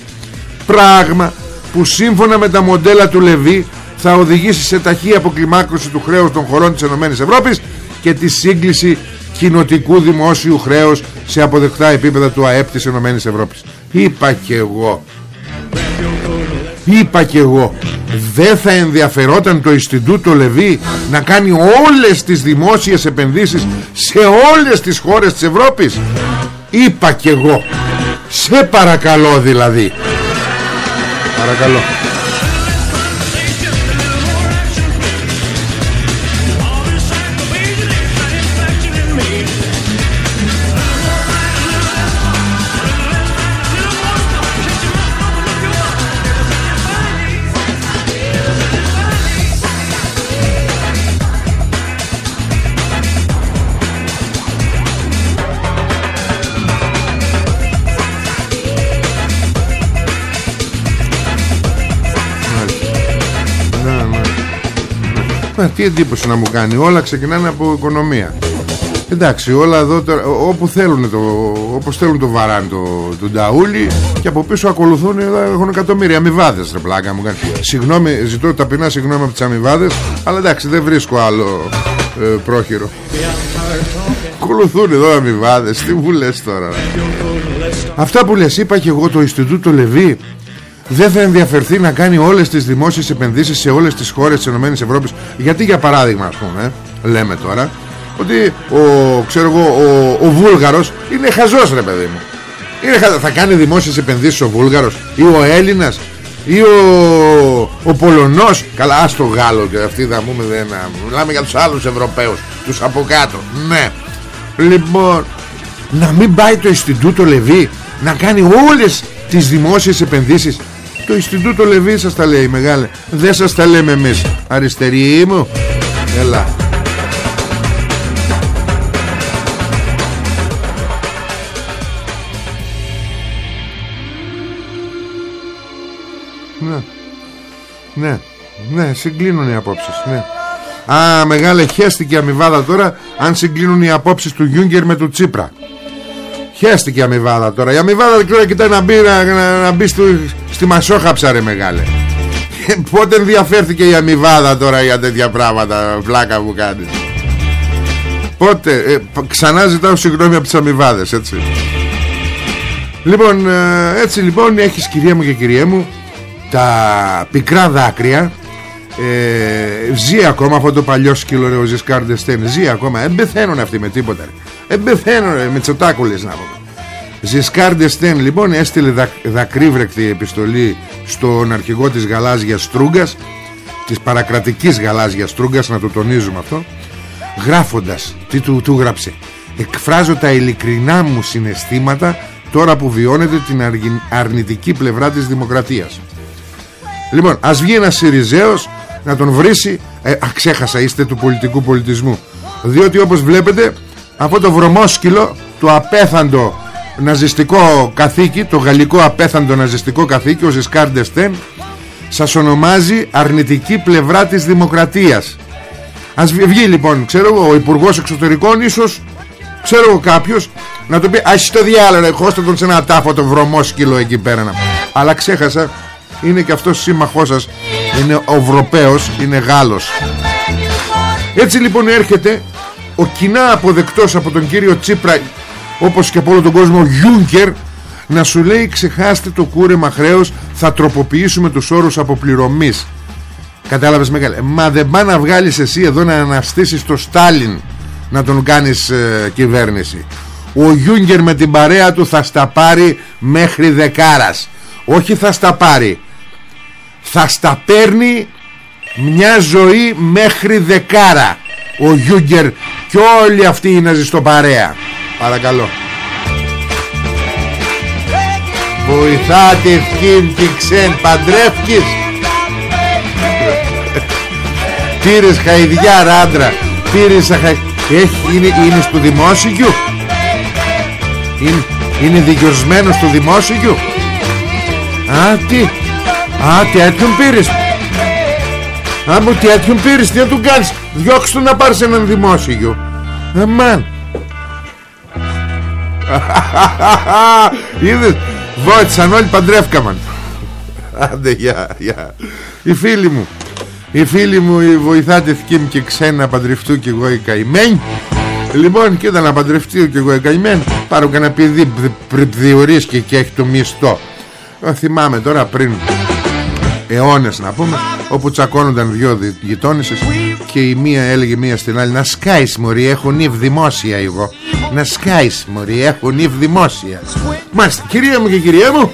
Πράγμα που σύμφωνα με τα μοντέλα του Λεβί θα οδηγήσει σε ταχύ αποκλιμάκρωση του χρέους των χωρών της Ενωμένης Ευρώπης και τη σύγκληση κοινοτικού δημόσιου χρέους σε αποδεκτά επίπεδα του ΑΕΠ της Ενωμένης Ευρώπης. Είπα και εγώ. Είπα και εγώ. Δεν θα ενδιαφερόταν το Ινστιτούτο Λεβί να κάνει όλες τις δημόσιες επενδύσεις σε όλες τις χώρες της Ευρώπης. Είπα και εγώ. Σε παρακαλώ δηλαδή. Παρακαλώ. Τι εντύπωση να μου κάνει. Όλα ξεκινάνε από οικονομία. Εντάξει όλα εδώ τώρα, όπου θέλουν το, όπως θέλουν το βαράν το, το νταούλι και από πίσω ακολουθούν εδώ έχουν εκατομμύρια αμοιβάδες ρε πλάκα μου κάνει συγγνώμη ζητώ ταπεινά συγγνώμη από τις αμοιβάδες αλλά εντάξει δεν βρίσκω άλλο ε, πρόχειρο. Ακολουθούν εδώ αμοιβάδες τι μου λες τώρα Αυτά που λες είπα και εγώ το Ινστιτούτο Λεβί δεν θα ενδιαφερθεί να κάνει όλες τις δημόσιες επενδύσεις σε όλες τις χώρες της ΕΕ γιατί για παράδειγμα ας πούμε ε, λέμε τώρα ότι ο, ξέρω εγώ, ο, ο Βούλγαρος είναι χαζός ρε παιδί μου. Είναι θα κάνει δημόσιες επενδύσεις ο Βούλγαρος ή ο Έλληνας ή ο, ο Πολωνός. Καλά ας το Γάλλο και αυτοί θα πούμε δεν μιλάμε για τους άλλους Ευρωπαίους τους από κάτω. Ναι. Λοιπόν να μην πάει το Ινστιτούτο Λεβί να κάνει όλες τις δημόσιες επενδύσεις το Ινστιτούτο Λεβί σας τα λέει μεγάλε. Δεν σας τα λέμε εμείς Αριστερή μου. Έλα. Ναι. Ναι. Ναι συγκλίνουν οι απόψεις Ναι. Α μεγάλε χέστηκε αμοιβάδα τώρα Αν συγκλίνουν οι απόψεις του Γιούγκερ με του Τσίπρα. Χέστηκε η αμοιβάδα τώρα. Η αμοιβάδα δεν ξέρω κοιτάει να μπει, να, να, να μπει στο, στη μασόχαψα ρε μεγάλε. Πότε ενδιαφέρθηκε η αμοιβάδα τώρα για τέτοια πράγματα Βλάκα που κάνεις. Πότε ε, Ξανά ζητάω συγγνώμη από τις αμοιβάδες έτσι. Λοιπόν ε, Έτσι λοιπόν έχεις κυρία μου και κυρία μου Τα πικρά δάκρυα. Ε, Ζει ακόμα αυτό το παλιό σκύλο ρε ο Ζισκάρντεστεν Ζει ακόμα. Εμπεθαίνουν αυτοί με τίποτα Εμπεθαίνουν με τσοτάκουλες να πούμε Ζισκάρντε Στέν λοιπόν έστειλε δα, δακρύβρεκτη επιστολή στον αρχηγό της Γαλάζιας Στρούγκας της παρακρατικής Γαλάζιας Στρούγκας να το τονίζουμε αυτό γράφοντας τι του, του γράψε εκφράζω τα ειλικρινά μου συναισθήματα τώρα που βιώνεται την αρνητική πλευρά της δημοκρατίας λοιπόν ας βγει ένας Σιριζέος να τον βρήσει ε, α, ξέχασα είστε του πολιτικού πολιτισμού διότι όπως βλέπετε αυτό το βρωμόσκυλο το απέθαντο ναζιστικό καθήκη το γαλλικό απέθαντο ναζιστικό καθήκη ο Ζισκάρ Ντεστέν σας ονομάζει αρνητική πλευρά της δημοκρατίας. Ας βγει λοιπόν ξέρω εγώ ο Υπουργός Εξωτερικών ίσως ξέρω εγώ κάποιος να το πει ας το διάλεγε χώστε τον σε ένα τάφο το βρωμόσκυλο εκεί πέρα αλλά ξέχασα είναι και αυτός σύμμαχός σας είναι ο Ευρωπαίος είναι Γάλλος. Έτσι λοιπόν έρχεται ο κοινά αποδεκτός από τον κύριο Τσίπρα όπως και από όλο τον κόσμο Γιούνκερ να σου λέει ξεχάστε το κούρεμα χρέος θα τροποποιήσουμε τους όρους αποπληρωμής. Κατάλαβες μεγάλη μα δεν πάει να βγάλεις εσύ εδώ να αναστήσεις το Στάλιν να τον κάνεις ε, κυβέρνηση. Ο Γιούγκερ με την παρέα του θα στα πάρει μέχρι δεκάρας. Όχι θα στα πάρει. Θα στα παίρνει μια ζωή μέχρι δεκάρα ο Γιούγκερ και όλοι αυτοί οι ναζιστοπαρέα παρακαλώ. Βοηθάτε ευκήν και ξέν παντρεύκεις Πήρες χαϊδιά ράντρα Πήρες χαϊδιά Έχει, είναι, είναι στο δημόσιο; Είναι, είναι δικαιωσμένος στο δημόσιο; Α, τι; Α, τέτοιον πήρες; Α, μου τέτοιον πήρες Τι να του κάνεις; Διώξ' του να πάρεις έναν δημόσιο. Αμάν <laughs> Είδες Βόηθησαν όλοι παντρεύκαμαν. Άντε γεια, γεια. Οι φίλοι μου Οι φίλοι μου οι βοηθάτες μου και ξένα παντρευτού και εγώ η καημένη Λοιπόν κοίτα να παντρευτεί και εγώ η καημένη Πάρω κανένα παιδί διορίσκει και έχει το μισθό. Θυμάμαι τώρα πριν αιώνες να πούμε όπου τσακώνονταν δυο γειτόνισσες και η μία έλεγε μία στην άλλη να σκάεις μωρή έχω νύβ δημόσια εγώ να σκάεις μωρή έχω νύβ δημόσια. Μάλιστα κυρία μου και κυρία μου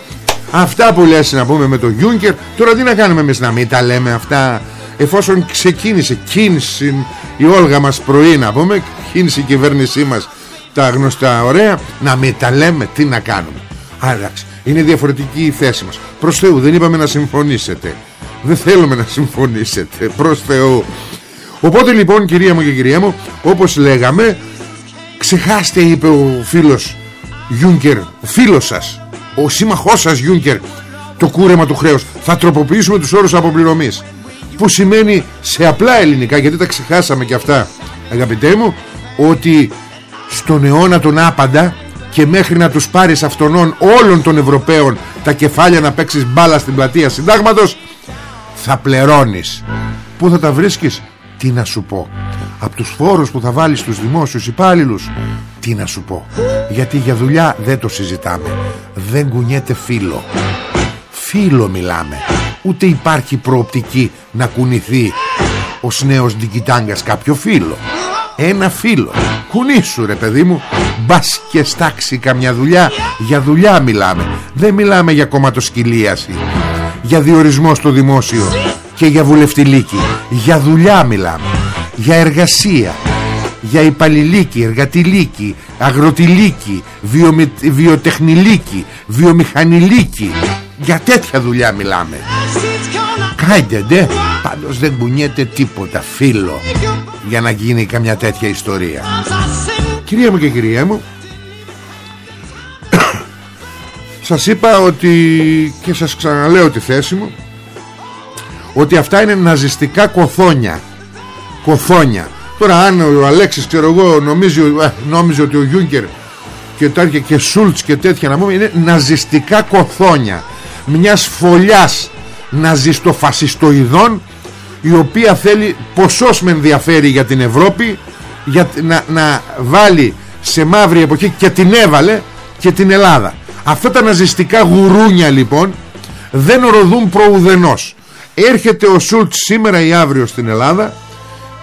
αυτά που λες να πούμε με το Γιούνκερ τώρα τι να κάνουμε εμείς να μην τα λέμε αυτά; Εφόσον ξεκίνησε κίνηση η Όλγα μας πρωί να πούμε κίνησε η κυβέρνησή μας τα γνωστά ωραία να μην τα λέμε τι να κάνουμε; Άρα είναι διαφορετική η θέση μας. Προς Θεού δεν είπαμε να συμφωνήσετε. Δεν θέλουμε να συμφωνήσετε Προς Θεού. Οπότε λοιπόν κυρία μου και κυρία μου Όπως λέγαμε Ξεχάστε είπε ο φίλος Γιούνκερ Ο φίλος σας Ο σύμμαχός σας Γιούνκερ Το κούρεμα του χρέους. Θα τροποποιήσουμε τους όρους αποπληρωμής Που σημαίνει σε απλά ελληνικά Γιατί τα ξεχάσαμε και αυτά Αγαπητέ μου Ότι στον αιώνα τον άπαντα και μέχρι να τους πάρεις αυτονών όλων των Ευρωπαίων τα κεφάλια να παίξεις μπάλα στην πλατεία συντάγματος θα πληρώνεις Πού θα τα βρίσκεις Τι να σου πω Από τους φόρους που θα βάλεις στους δημόσιους υπάλληλους Τι να σου πω. Γιατί για δουλειά δεν το συζητάμε. Δεν κουνιέται φίλο Φίλο μιλάμε. Ούτε υπάρχει προοπτική να κουνηθεί Ο νέος Ντικιτάγκας κάποιο φίλο Ένα φίλο Κουνήσου ρε παιδί μου. Μπας και στάξει καμιά δουλειά. Για δουλειά μιλάμε. Δεν μιλάμε για κομματοσκυλίαση. Για διορισμό στο δημόσιο. Και για βουλευτηλίκη Για δουλειά μιλάμε Για εργασία για υπαλληλίκη, εργατηλίκη, αγροτηλίκη, βιομε... βιοτεχνηλίκη, βιομηχανηλίκη. Για τέτοια δουλειά μιλάμε. Κάιντε ντε, πάντως δεν κουνιέται τίποτα φίλο για να γίνει καμιά τέτοια ιστορία. Κυρία μου και κυρία μου <coughs> Σας είπα ότι Και σας ξαναλέω τη θέση μου Ότι αυτά είναι ναζιστικά κοθόνια Κοθόνια. Τώρα αν ο Αλέξης ξέρω εγώ νομίζει, ε, νόμιζε ότι ο Γιούγκερ και τέτοια και Σούλτς και τέτοια να πούμε είναι ναζιστικά κοθόνια. Μιας φωλιάς ναζιστοφασιστοειδών η οποία θέλει ποσός με ενδιαφέρει για την Ευρώπη για να, να βάλει σε μαύρη εποχή και την έβαλε και την Ελλάδα. Αυτά τα ναζιστικά γουρούνια λοιπόν δεν οροδούν προουδενός. Έρχεται ο Σούλτς σήμερα ή αύριο στην Ελλάδα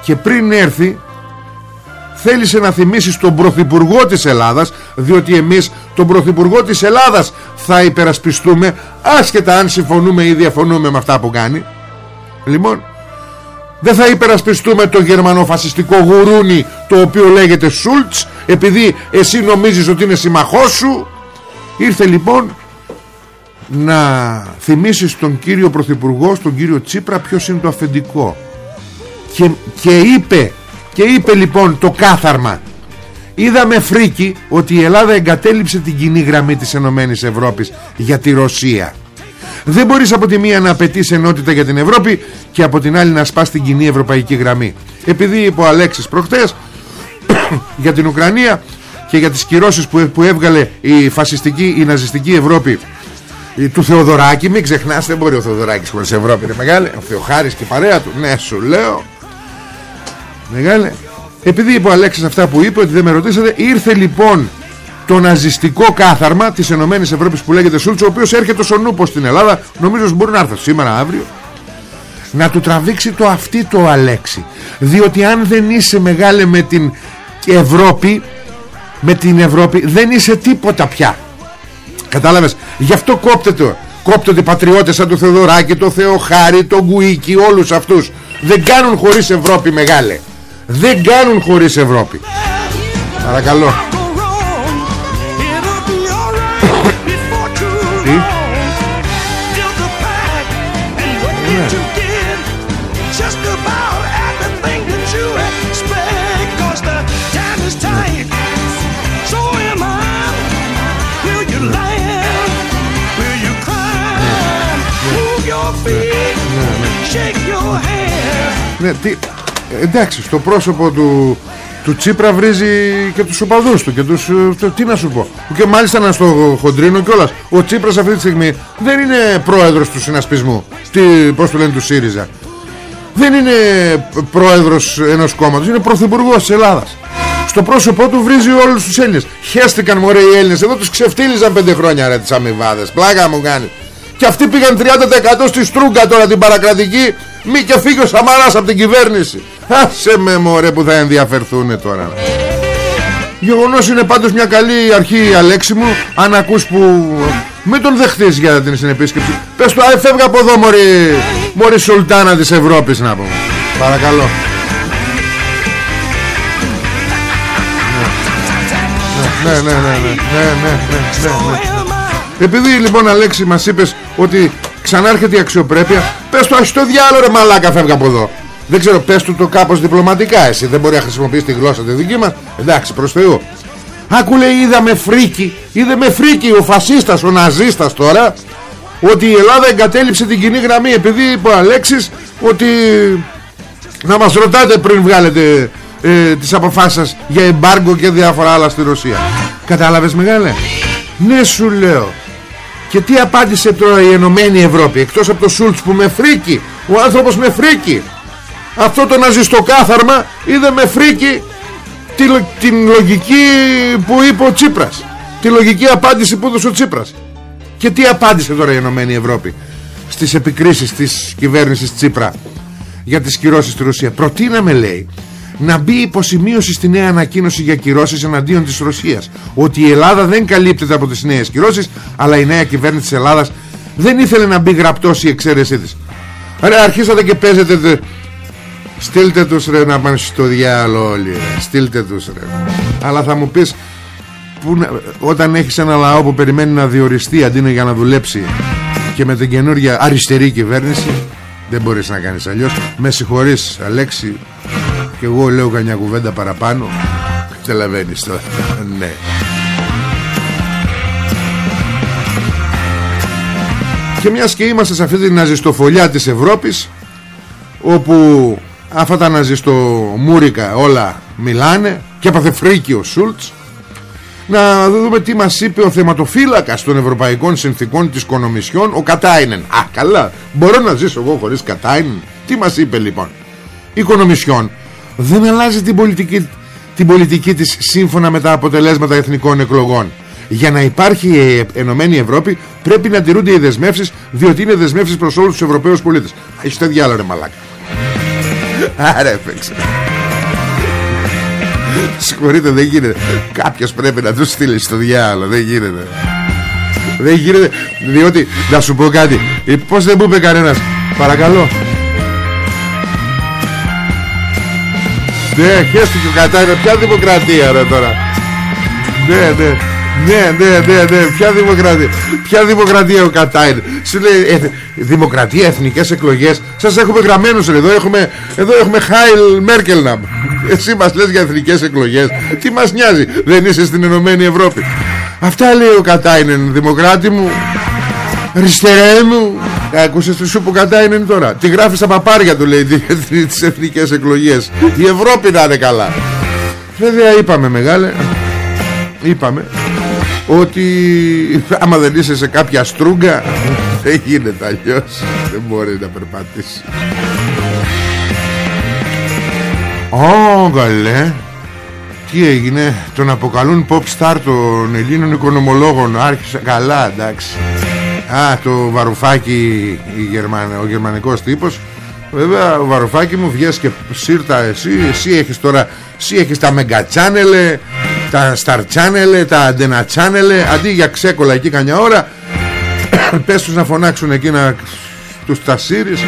και πριν έρθει θέλησε να θυμίσεις στον Πρωθυπουργό της Ελλάδας διότι εμείς τον Πρωθυπουργό της Ελλάδας θα υπερασπιστούμε άσχετα αν συμφωνούμε ή διαφωνούμε με αυτά που κάνει. Λοιπόν δεν θα υπερασπιστούμε το γερμανοφασιστικό γουρούνι το οποίο λέγεται Σούλτς επειδή εσύ νομίζεις ότι είναι συμμαχός σου. Ήρθε λοιπόν να θυμίσεις τον κύριο Πρωθυπουργό στον κύριο Τσίπρα ποιος είναι το αφεντικό και, και είπε και είπε λοιπόν το κάθαρμα. Είδαμε φρίκι ότι η Ελλάδα εγκατέλειψε την κοινή γραμμή της Ενωμένης Ευρώπης για τη Ρωσία. Δεν μπορείς από τη μία να απαιτείς ενότητα για την Ευρώπη και από την άλλη να σπάς την κοινή ευρωπαϊκή γραμμή. Επειδή είπε ο Αλέξης προχτές <coughs> για την Ουκρανία και για τις κυρώσεις που, που έβγαλε η φασιστική, η ναζιστική Ευρώπη του Θεοδωράκη, μην ξεχνάς δεν μπορεί ο Θεοδωράκης χωρίς Ευρώπη είναι μεγάλη, ο Θεοχάρης και η παρέα του, ναι σου λέω μεγάλη. Επειδή είπε ο Αλέξης αυτά που είπε ότι δεν με ρωτήσατε ήρθε λοιπόν το ναζιστικό κάθαρμα της Ενωμένης Ευρώπης που λέγεται Σούλτς ο οποίος έρχεται ο Νούπος στην Ελλάδα νομίζω μπορεί να έρθει σήμερα αύριο. Να του τραβήξει το αυτή το Αλέξη. Διότι αν δεν είσαι μεγάλε με την Ευρώπη με την Ευρώπη δεν είσαι τίποτα πια. Κατάλαβες; Γι' αυτό κόπτεται κόπτονται πατριώτες σαν το Θεοδωράκη το Θεοχάρη, το Γκουίκι όλους αυτούς. Δεν κάνουν χωρίς Ευρώπη μεγάλε δεν κάνουν χωρίς Ευρώπη. Παρακαλώ. Τι; Ναι, τι, εντάξει, στο πρόσωπο του, του Τσίπρα βρίζει και τους οπαδούς του και τους, ε, τι να σου πω. Και μάλιστα να στο χοντρίνο κιόλας. Ο Τσίπρας αυτή τη στιγμή δεν είναι πρόεδρος του συνασπισμού. Τι, πώς το λένε του ΣΥΡΙΖΑ. Δεν είναι πρόεδρος ενός κόμματος είναι πρωθυπουργός της Ελλάδας. Στο πρόσωπό του βρίζει όλους τους Έλληνες. Χέστηκαν μωρέ οι Έλληνες. Εδώ τους ξεφτύλιζαν πέντε χρόνια ρε τις αμοιβάδες. Πλάκα μου κάνει. Και αυτοί πήγαν 30% στη Στρούγκα τώρα την παρακρατική. Μη και φύγει ο Σαμαράς από την κυβέρνηση Άσε με μωρέ που θα ενδιαφερθούν τώρα. Γεγονός είναι πάντως μια καλή αρχή Αλέξη μου. Αν ακούς που Μην τον δεχτείς για την συνεπίσκεψη. Πες του φεύγα από εδώ μωρή. Μωρή σουλτάνα της Ευρώπης να πούμε Παρακαλώ. Ναι, ναι, ναι, ναι, ναι, ναι, ναι, ναι, ναι, ναι. Επειδή λοιπόν Αλέξη μας είπες ότι ξανάρχεται η αξιοπρέπεια Πες του ας το διάλογο ρε μαλάκα φεύγα από εδώ δεν ξέρω πες του το κάπως διπλωματικά Εσύ. Δεν μπορεί να χρησιμοποιήσει τη γλώσσα τη δική μας. Εντάξει προς Θεού. Άκου λέει είδα με φρίκη Είδε με φρίκη ο φασίστας ο ναζίστας τώρα Ότι η Ελλάδα εγκατέλειψε την κοινή γραμμή Επειδή είπε ο Αλέξης Ότι να μας ρωτάτε πριν βγάλετε ε, τις αποφάσεις σας για εμπάργκο και διάφορα άλλα στη Ρωσία. Κατάλαβες μεγάλε; Ναι σου λέω. Και τι απάντησε τώρα η Ενωμένη Ευρώπη Εκτός από το Σούλτς που με φρίκη Ο άνθρωπος με φρίκη Αυτό το ναζιστοκάθαρμα Είδε με φρίκη την, την λογική που είπε ο Τσίπρας. Τη λογική απάντηση που έδωσε ο Τσίπρας. Και τι απάντησε τώρα η Ενωμένη Ευρώπη Στις επικρίσεις της κυβέρνησης Τσίπρα Για τις κυρώσεις στη Ρωσία. Προτείναμε λέει να μπει υποσημείωση στη νέα ανακοίνωση για κυρώσεις εναντίον της Ρωσίας. Ότι η Ελλάδα δεν καλύπτεται από τις νέες κυρώσεις αλλά η νέα κυβέρνηση της Ελλάδας δεν ήθελε να μπει γραπτός η εξαίρεσή της. Ρε αρχίσατε και παίζετε Στείλτε τους ρε να πάνε στο διάλογο όλοι ρε. Στείλτε τους ρε. Αλλά θα μου πεις που, Όταν έχεις ένα λαό που περιμένει να διοριστεί Αντί για να δουλέψει Και με την καινούργια αριστερή κυβέρνηση Δεν μπορείς να κάνεις αλλιώς. Με συγχωρείς Αλέξη και εγώ λέω κανιά κουβέντα παραπάνω. Καταλαβαίνεις τώρα. Ναι. Και μιας και είμαστε σε αυτή την ναζιστοφολιά της Ευρώπης Όπου αυτά τα ναζιστομούρικα όλα μιλάνε Και έπαθε φρίκι ο Σούλτς να δούμε τι μας είπε ο θεματοφύλακας των Ευρωπαϊκών Συνθήκων της Κονομισιόν ο Κατάινεν Α καλά μπορώ να ζήσω εγώ χωρίς Κατάινεν Τι μας είπε λοιπόν Η Κονομισιόν; Δεν αλλάζει την πολιτική, την πολιτική της σύμφωνα με τα αποτελέσματα εθνικών εκλογών. Για να υπάρχει η Ενωμένη Ευρώπη πρέπει να τηρούνται οι δεσμεύσεις διότι είναι δεσμεύσεις προς όλους τους Ευρωπαίους πολίτες. Έχεις τα διάλογο ρε μαλάκα. Άρα έφεξε. Συγχωρείτε δεν γίνεται. Κάποιος πρέπει να τους στείλει στο διάλογο. Δεν γίνεται. Δεν γίνεται. Διότι να σου πω κάτι. Ε, πώς δεν μου είπε κανένας. Παρακαλώ. Ναι, χέστηκε ο Κατάινα. Ποια δημοκρατία ρε τώρα. Ναι, ναι. Ναι, ναι, ναι, ναι. Ποια δημοκρατία. Ποια δημοκρατία ο Κατάιν; Σου λέει ε, δημοκρατία, εθνικές εκλογές. Σας έχουμε γραμμένους εδώ. Έχουμε, εδώ έχουμε Χάιλ Μέρκελναμ. Εσύ μας λες για εθνικές εκλογές. Τι μας νοιάζει; Δεν είσαι στην Ενωμένη Ευρώπη. Αυτά λέει ο Κατάινεν, δημοκράτη μου. Αριστερέ μου. Άκουσες τι σου που κατά είναι τώρα; Τι γράφεις στα παπάρια του λέει Τις εθνικές εκλογές Η Ευρώπη να είναι καλά Βέβαια είπαμε μεγάλε Είπαμε Ότι άμα δεν είσαι σε κάποια στρούγκα Δεν γίνεται αλλιώς. Δεν μπορεί να περπατήσεις. Ω καλέ Τι έγινε Τον αποκαλούν pop star των Ελλήνων οικονομολόγων. Άρχισε καλά εντάξει. Α, το Βαρουφάκι ο γερμανικός τύπος. Βέβαια ο Βαρουφάκι μου βγες και σύρτα εσύ Εσύ έχεις τώρα Εσύ έχεις τα Mega Channel Τα Star Channel Τα Antenna Channel Αντί για ξέκολα εκεί κανιά ώρα <coughs> Πες τους να φωνάξουν εκεί να Τους τα σύρεις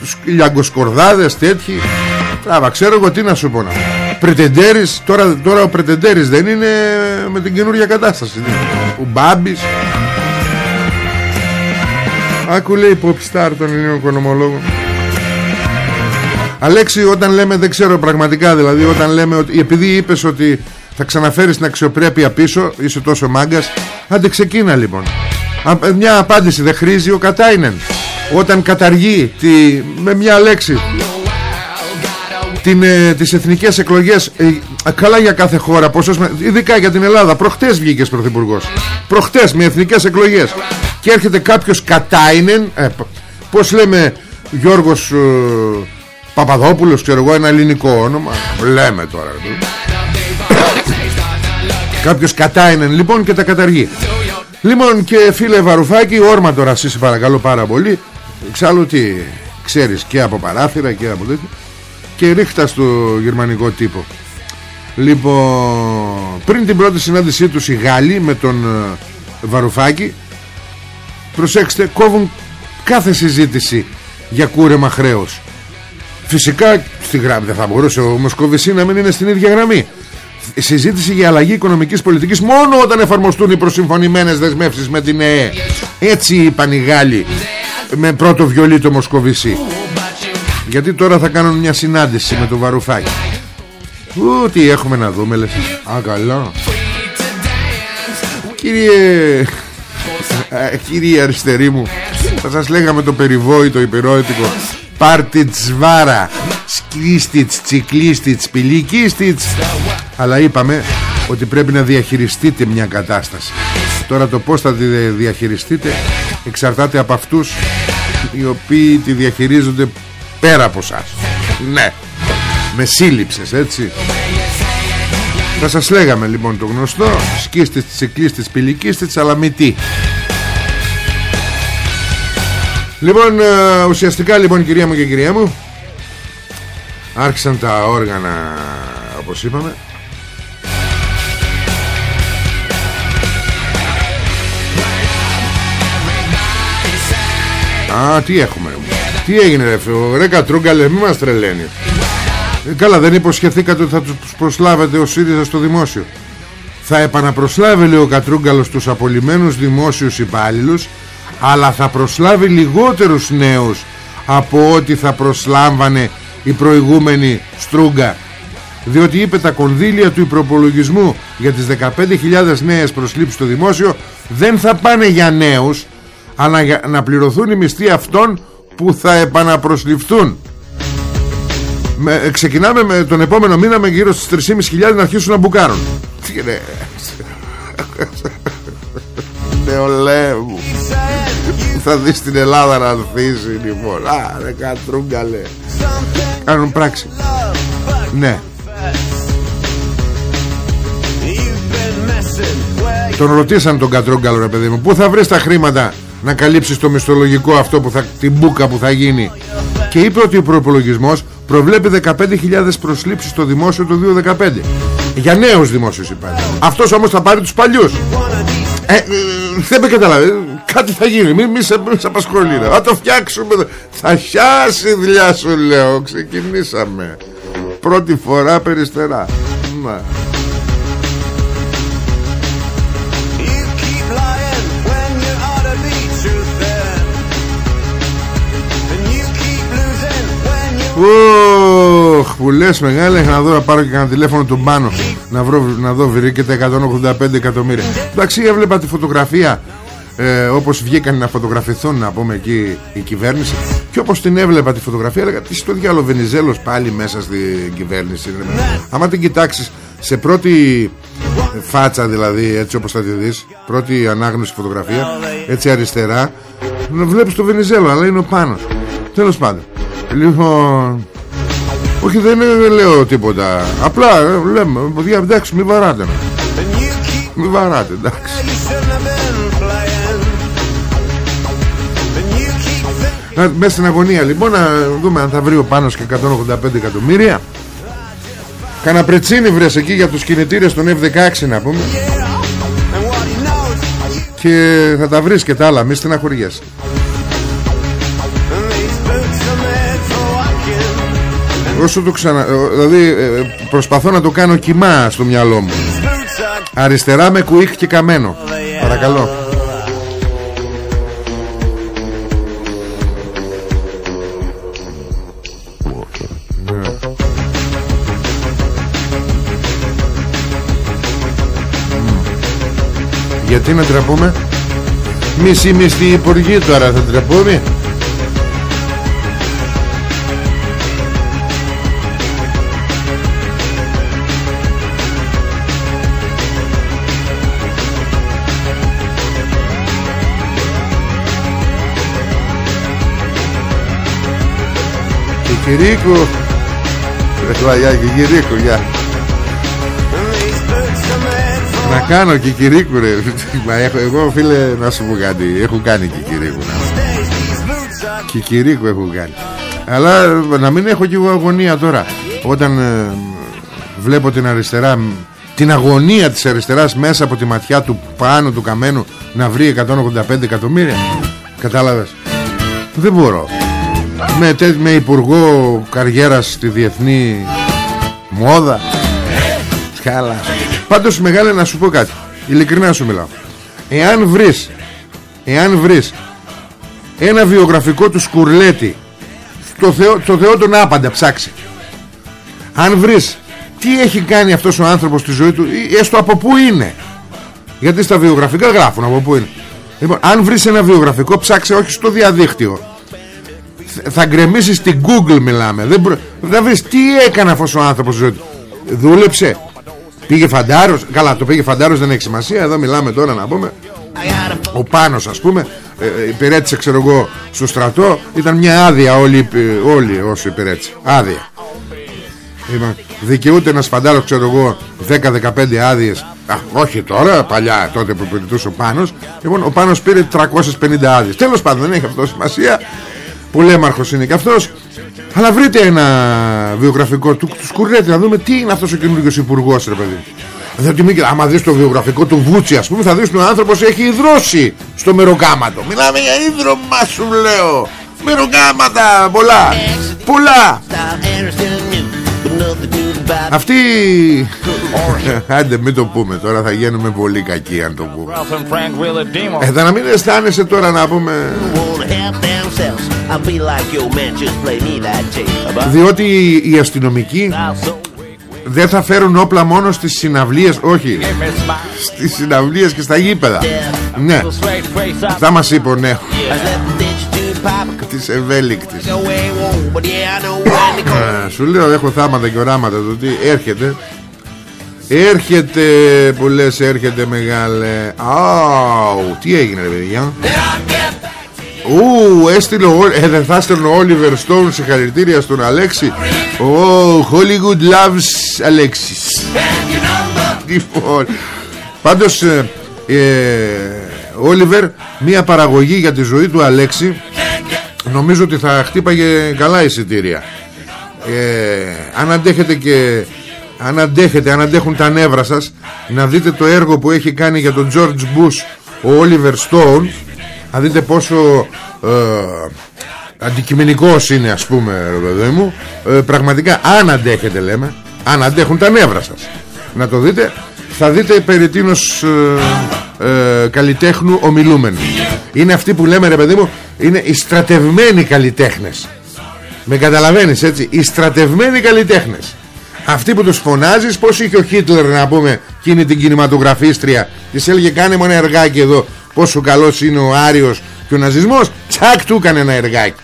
Τους λιαγκοσκορδάδες τέτοιοι Τράβα, ξέρω εγώ τι να σου πω να Πρετεντέρης, τώρα, τώρα ο Πρετεντέρης δεν είναι με την καινούργια κατάσταση. Ο Μπάμπης. Άκου λέει pop star των Ελλήνων οικονομολόγων. Αλέξη όταν λέμε δεν ξέρω πραγματικά δηλαδή όταν λέμε ότι επειδή είπες ότι θα ξαναφέρεις την αξιοπρέπεια πίσω είσαι τόσο μάγκας. Άντε ξεκίνα λοιπόν. Μια απάντηση δεν χρήζει ο Κατάινεν. Όταν καταργεί τη, με μια λέξη την, ε, τις εθνικές εκλογές ε, καλά για κάθε χώρα πόσος, ειδικά για την Ελλάδα. Προχτές βγήκες πρωθυπουργός. Προχτές με εθνικές εκλογές. Και έρχεται κάποιος Κατάινεν ε, πως λέμε Γιώργος ε, Παπαδόπουλος ξέρω εγώ ένα ελληνικό όνομα. Λέμε τώρα κάποιος Κατάινεν λοιπόν και τα καταργεί. Λοιπόν και φίλε Βαρουφάκη Όρμα τώρα εσύ παρακαλώ πάρα πολύ. Εξάλλου τι ξέρεις και από παράθυρα και από τέτοια. Και ρίχτα στο γερμανικό τύπο. Λοιπόν Πριν την πρώτη συνάντησή τους οι Γάλλοι Με τον ε, Βαρουφάκη Προσέξτε κόβουν κάθε συζήτηση Για κούρεμα χρέος. Φυσικά στη γραμμή δεν θα μπορούσε ο Μοσκοβισή να μην είναι στην ίδια γραμμή συζήτηση για αλλαγή οικονομικής πολιτικής μόνο όταν εφαρμοστούν οι προσυμφωνημένες δεσμεύσεις με την ΕΕ. Έτσι είπαν οι Γάλλοι με πρώτο βιολί το Μοσκοβισί γιατί τώρα θα κάνουν μια συνάντηση με το Βαρουφάκι. Ού, τι έχουμε να δούμε λες. Α, καλά. Κύριε Κύριε αριστερή μου Θα σας λέγαμε το περιβόητο υπερόητικο. Πάρτιτσβάρα Σκλίστιτς, τσικλίστιτς, πηλικίστιτς Αλλά είπαμε ότι πρέπει να διαχειριστείτε μια κατάσταση. Τώρα το πως θα τη διαχειριστείτε Εξαρτάται από αυτούς Οι οποίοι τη διαχειρίζονται πέρα από σας. Ναι. Με σύλληψες έτσι. Θα σας λέγαμε λοιπόν το γνωστό. Σκίστης, τσικλίστης, πηλικίστης Αλλά μη τι. Λοιπόν ε, ουσιαστικά λοιπόν κυρία μου και κυρία μου Άρχισαν τα όργανα όπως είπαμε Α, τι έχουμε Τι έγινε ρε Ρε Κατρούγκαλε μη μας τρελαίνει. Ε, Καλά δεν υποσχεθήκατε ότι θα τους προσλάβετε ο ΣΥΡΙΖΑ στο δημόσιο. Θα επαναπροσλάβει λέει ο Κατρούγκαλος τους απολυμμένους δημόσιους υπάλληλους Αλλά θα προσλάβει λιγότερους νέους Από ό,τι θα προσλάμβανε η προηγούμενη Στρούγκα. Διότι είπε τα κονδύλια του υπροπολογισμού για τις 15.000 νέες προσλήψεις στο δημόσιο δεν θα πάνε για νέους αλλά για να πληρωθούν οι μισθοί αυτών που θα επαναπροσληφθούν. Με, ε, ξεκινάμε με τον επόμενο μήνα με γύρω στις 3.500 να αρχίσουν να μπουκάρουν. Τι είναι νεολαίου. Θα δεις την Ελλάδα να ανθίσει λοιπόν. Α ρε κατρούγκαλε. Κάνουν πράξη. Ναι. Τον ρωτήσαν τον Κατρόγκαλο ρε παιδί μου Πού θα βρεις τα χρήματα; Να καλύψεις το μισθολογικό αυτό που θα, Την μπουκα που θα γίνει. Και είπε ότι ο προπολογισμό προβλέπει 15.000 προσλήψεις στο δημόσιο το 2015 Για νέους δημόσιους υπάρχει Αυτός όμως θα πάρει τους παλιούς. Ε, ε, Δεν με καταλάβει Κάτι θα γίνει. Μην μη σε, μη σε απασχολεί Θα το φτιάξουμε Θα χιάσει δουλειά σου λέω. Ξεκινήσαμε. Πρώτη φορά περιστερά Μα Ωχ, που λες μεγάλα να δω να πάρω και ένα τηλέφωνο του πάνω να, βρω, να δω βρήκεται 185 εκατομμύρια. Εντάξει έβλεπα τη φωτογραφία ε, όπως βγήκαν να φωτογραφηθούν να πούμε εκεί η κυβέρνηση. Και όπως την έβλεπα τη φωτογραφία έλεγα τι στο διάλογο Βενιζέλος πάλι μέσα στην κυβέρνηση άμα την κοιτάξεις σε πρώτη φάτσα δηλαδή έτσι όπως θα τη δεις πρώτη ανάγνωση φωτογραφία έτσι αριστερά βλέπεις το Βενιζέλο αλλά είναι ο Πάνος. Τέλος πάντων Λοιπόν Όχι δεν, λέω τίποτα. Απλά ε, λέμε Παιδιά εντάξει μη βαράτε Μη βαράτε εντάξει. Μέσα στην αγωνία λοιπόν να δούμε αν θα βρει ο Πάνος και 185 εκατομμύρια. Κάνα πρετσίνι βρες εκεί για τους κινητήρες των F-16 να πούμε. Και θα τα βρεις και τα άλλα μη στεναχωριέσαι Όσο το ξανα... Δηλαδή ε, προσπαθώ να το κάνω κοιμά στο μυαλό μου. Αριστερά με κουίκ και καμένο. Παρακαλώ. Ναι. Γιατί να τραπούμε Μισή μισθή υπουργή τώρα θα τραπούμε Κικυρίκου Βαγιά Κικυρίκου γεια. Να κάνω Κικυρίκου ρε. Μα έχω, Εγώ φίλε να σου πω κάτι. Έχω κάνει Κικυρίκου να. Κικυρίκου έχω κάνει. Αλλά να μην έχω κι εγώ αγωνία τώρα. Όταν ε, βλέπω την αριστερά την αγωνία της αριστεράς μέσα από τη ματιά του πάνω του καμένου να βρει 185 εκατομμύρια κατάλαβες; Δεν μπορώ με, με υπουργό καριέρας στη διεθνή μόδα. Σκάλα Πάντως μεγάλε να σου πω κάτι. Ειλικρινά σου μιλάω. Εάν βρεις Εάν βρεις Ένα βιογραφικό του Σκουρλέτη Στο Θεό, το Θεό τον άπαντα ψάξει. Αν βρεις Τι έχει κάνει αυτός ο άνθρωπος στη ζωή του ή Έστω από πού είναι. Γιατί στα βιογραφικά γράφουν από πού είναι. Λοιπόν, αν βρεις ένα βιογραφικό ψάξε όχι στο διαδίκτυο θα γκρεμίσεις την Google μιλάμε. Δεν, προ... θα βρεις τι έκανε αυτός ο άνθρωπος δούλεψε. Πήγε φαντάρος. Καλά το πήγε φαντάρος δεν έχει σημασία. Εδώ μιλάμε τώρα να πούμε. Ο Πάνος ας πούμε ε, ε, υπηρέτησε ξέρω εγώ στο στρατό. Ήταν μια άδεια όλοι, όλοι όσοι υπηρέτησε. Άδεια. Δικαιούται ένας φαντάρος ξέρω εγώ 10-15 άδειες. Α, όχι τώρα, παλιά τότε που υπηρετούσε ο Πάνος. Λοιπόν ο Πάνος πήρε 350 άδειες. Τέλος πάντων δεν έχει αυτό σημασία Πολέμαρχος είναι και αυτός. Αλλά βρείτε ένα βιογραφικό του, τους Σκουρλέτη Να δούμε τι είναι αυτός ο καινούργιος υπουργός ρε παιδί. Διότι μην, άμα δεις το βιογραφικό του Βούτσι ας πούμε θα δεις ότι ο άνθρωπος έχει ιδρώσει στο μεροκάματο. Μιλάμε για ίδρωμα σου λέω. Μεροκάματα πολλά. Πολλά αυτή Άντε μην το πούμε τώρα Θα γίνουμε πολύ κακοί αν το πούμε. Ε θα να μην αισθάνεσαι τώρα να πούμε Διότι οι αστυνομικοί δεν θα φέρουν όπλα μόνο στις συναυλίες Όχι Στις συναυλίες και στα γήπεδα. Ναι. Θα μας είπε ο ναι Της ευέλικτης. Σου λέω έχω θάματα και οράματα Το ότι έρχεται. Έρχεται που λες έρχεται μεγάλε. Αου Τι έγινε ρε παιδιά. Ου, έστειλε ε, δεν θα έστελνε ο Όλιβερ Στόουν συγχαρητήρια στον Αλέξη. Ο Hollywood loves Αλέξης Λοιπόν Πάντως ε, Όλιβερ Μια παραγωγή για τη ζωή του Αλέξη Νομίζω ότι θα χτύπαγε καλά εισιτήρια. Ε, Αν αντέχετε και αν αντέχετε, αν αντέχουν τα νεύρα σας να δείτε το έργο που έχει κάνει για τον George Bush ο Oliver Stone. Να δείτε πόσο ε, αντικειμενικός είναι ας πούμε ρε μου. Ε, πραγματικά αν αντέχετε λέμε αν αντέχουν τα νεύρα σας. Να το δείτε. Θα δείτε περί τίνος ε, ε, καλλιτέχνου ομιλούμενου. Είναι αυτοί που λέμε ρε παιδί μου είναι οι στρατευμένοι καλλιτέχνες. Με καταλαβαίνεις έτσι; Οι στρατευμένοι καλλιτέχνες. Αυτοί που τους φωνάζεις πως είχε ο Χίτλερ να πούμε εκείνη την κινηματογραφίστρια. Της έλεγε κάνε μου ένα εργάκι εδώ. Πόσο καλός είναι ο Άριος και ο ναζισμός. Τσακ του έκανε ένα εργάκι.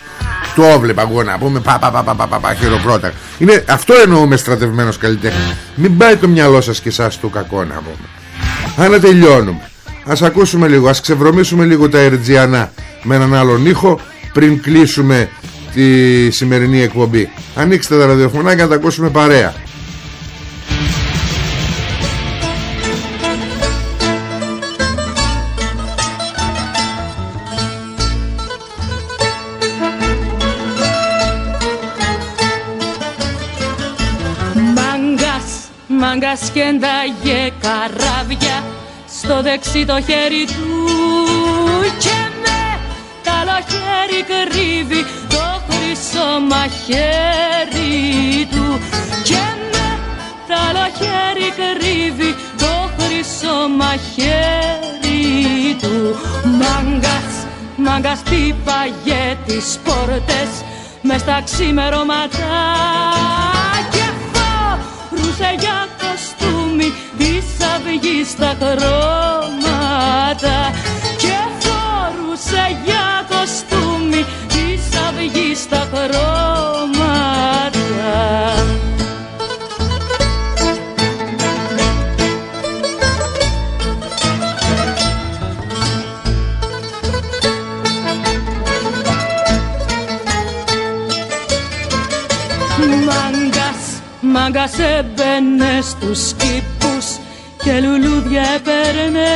Το έβλεπα εγώ να πούμε πα πα πα πα πα, πα χειροκρότα είναι, αυτό εννοούμε στρατευμένος καλλιτέχνη μην πάει το μυαλό σας και εσάς το κακό να πούμε. Αν τελειώνουμε ας ακούσουμε λίγο ας ξεβρωμίσουμε λίγο τα ερτζιανά με έναν άλλον ήχο πριν κλείσουμε τη σημερινή εκπομπή. Ανοίξτε τα ραδιοφωνάκια να τα ακούσουμε παρέα. Σκένταγε καράβια στο δεξί το χέρι του. Και με καλό χέρι κρύβει το χρυσό χρυσό μαχαίρι του. Και με τα άλλο χέρι κρύβει το χρυσό μαχαίρι του. Μάγκας, μάγκας τύπαγε τις πόρτες μες στα ξημερώματα. Και φορούσε για κοστούμι της αυγής στα χρώματα. Και φορούσε για κοστούμι της αυγής στα χρώματα. Μάγκας έμπαινες στους κήπους και λουλούδια έπαιρνε.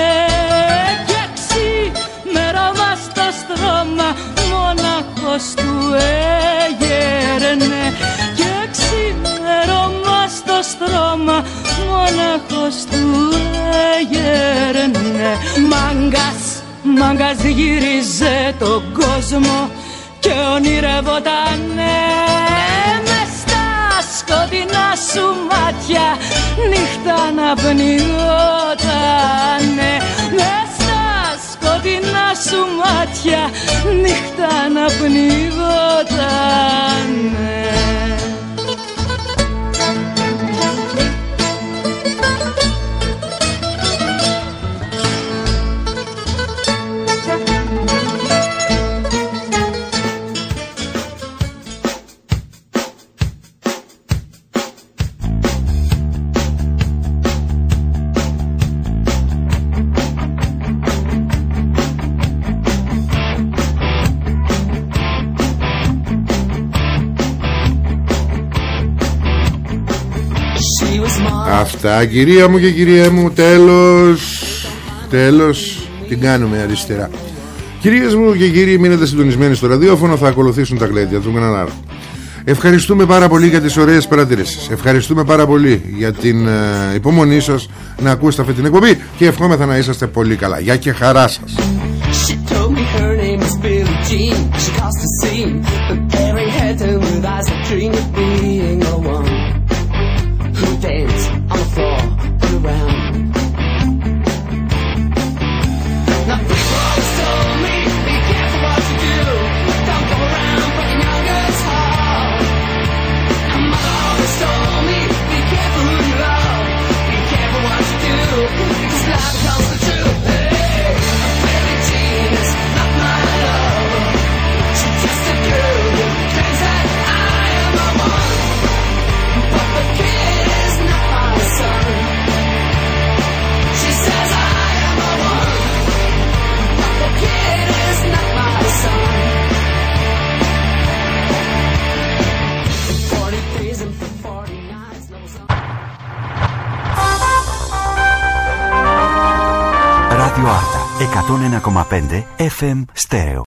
Και ξημέρωμα στο στρώμα μοναχός του έγερνε. Και ξημέρωμα στο στρώμα μοναχός του έγερνε. Μάγκας, μάγκας γύριζε τον κόσμο και ονειρευότανε σκοτεινά σου μάτια. Νύχτα να πνιγότανε. Μες στα σκοτεινά σου μάτια. Νύχτα να πνιγότανε Αυτά κυρία μου και κυρία μου Τέλος Τέλος Την κάνουμε αριστερά. Κυρίες μου και κύριοι μείνετε συντονισμένοι στο ραδιόφωνο Θα ακολουθήσουν τα κλαίδια του Γκρανάρα Ευχαριστούμε πάρα πολύ για τις ωραίες παρατηρήσεις. Ευχαριστούμε πάρα πολύ για την ε, υπομονή σας Να ακούσετε αυτή την εκπομπή Και ευχόμεθα να είσαστε πολύ καλά. Γεια και χαρά σας. Ράδιο Άρτα 101,5 FM Στέρεο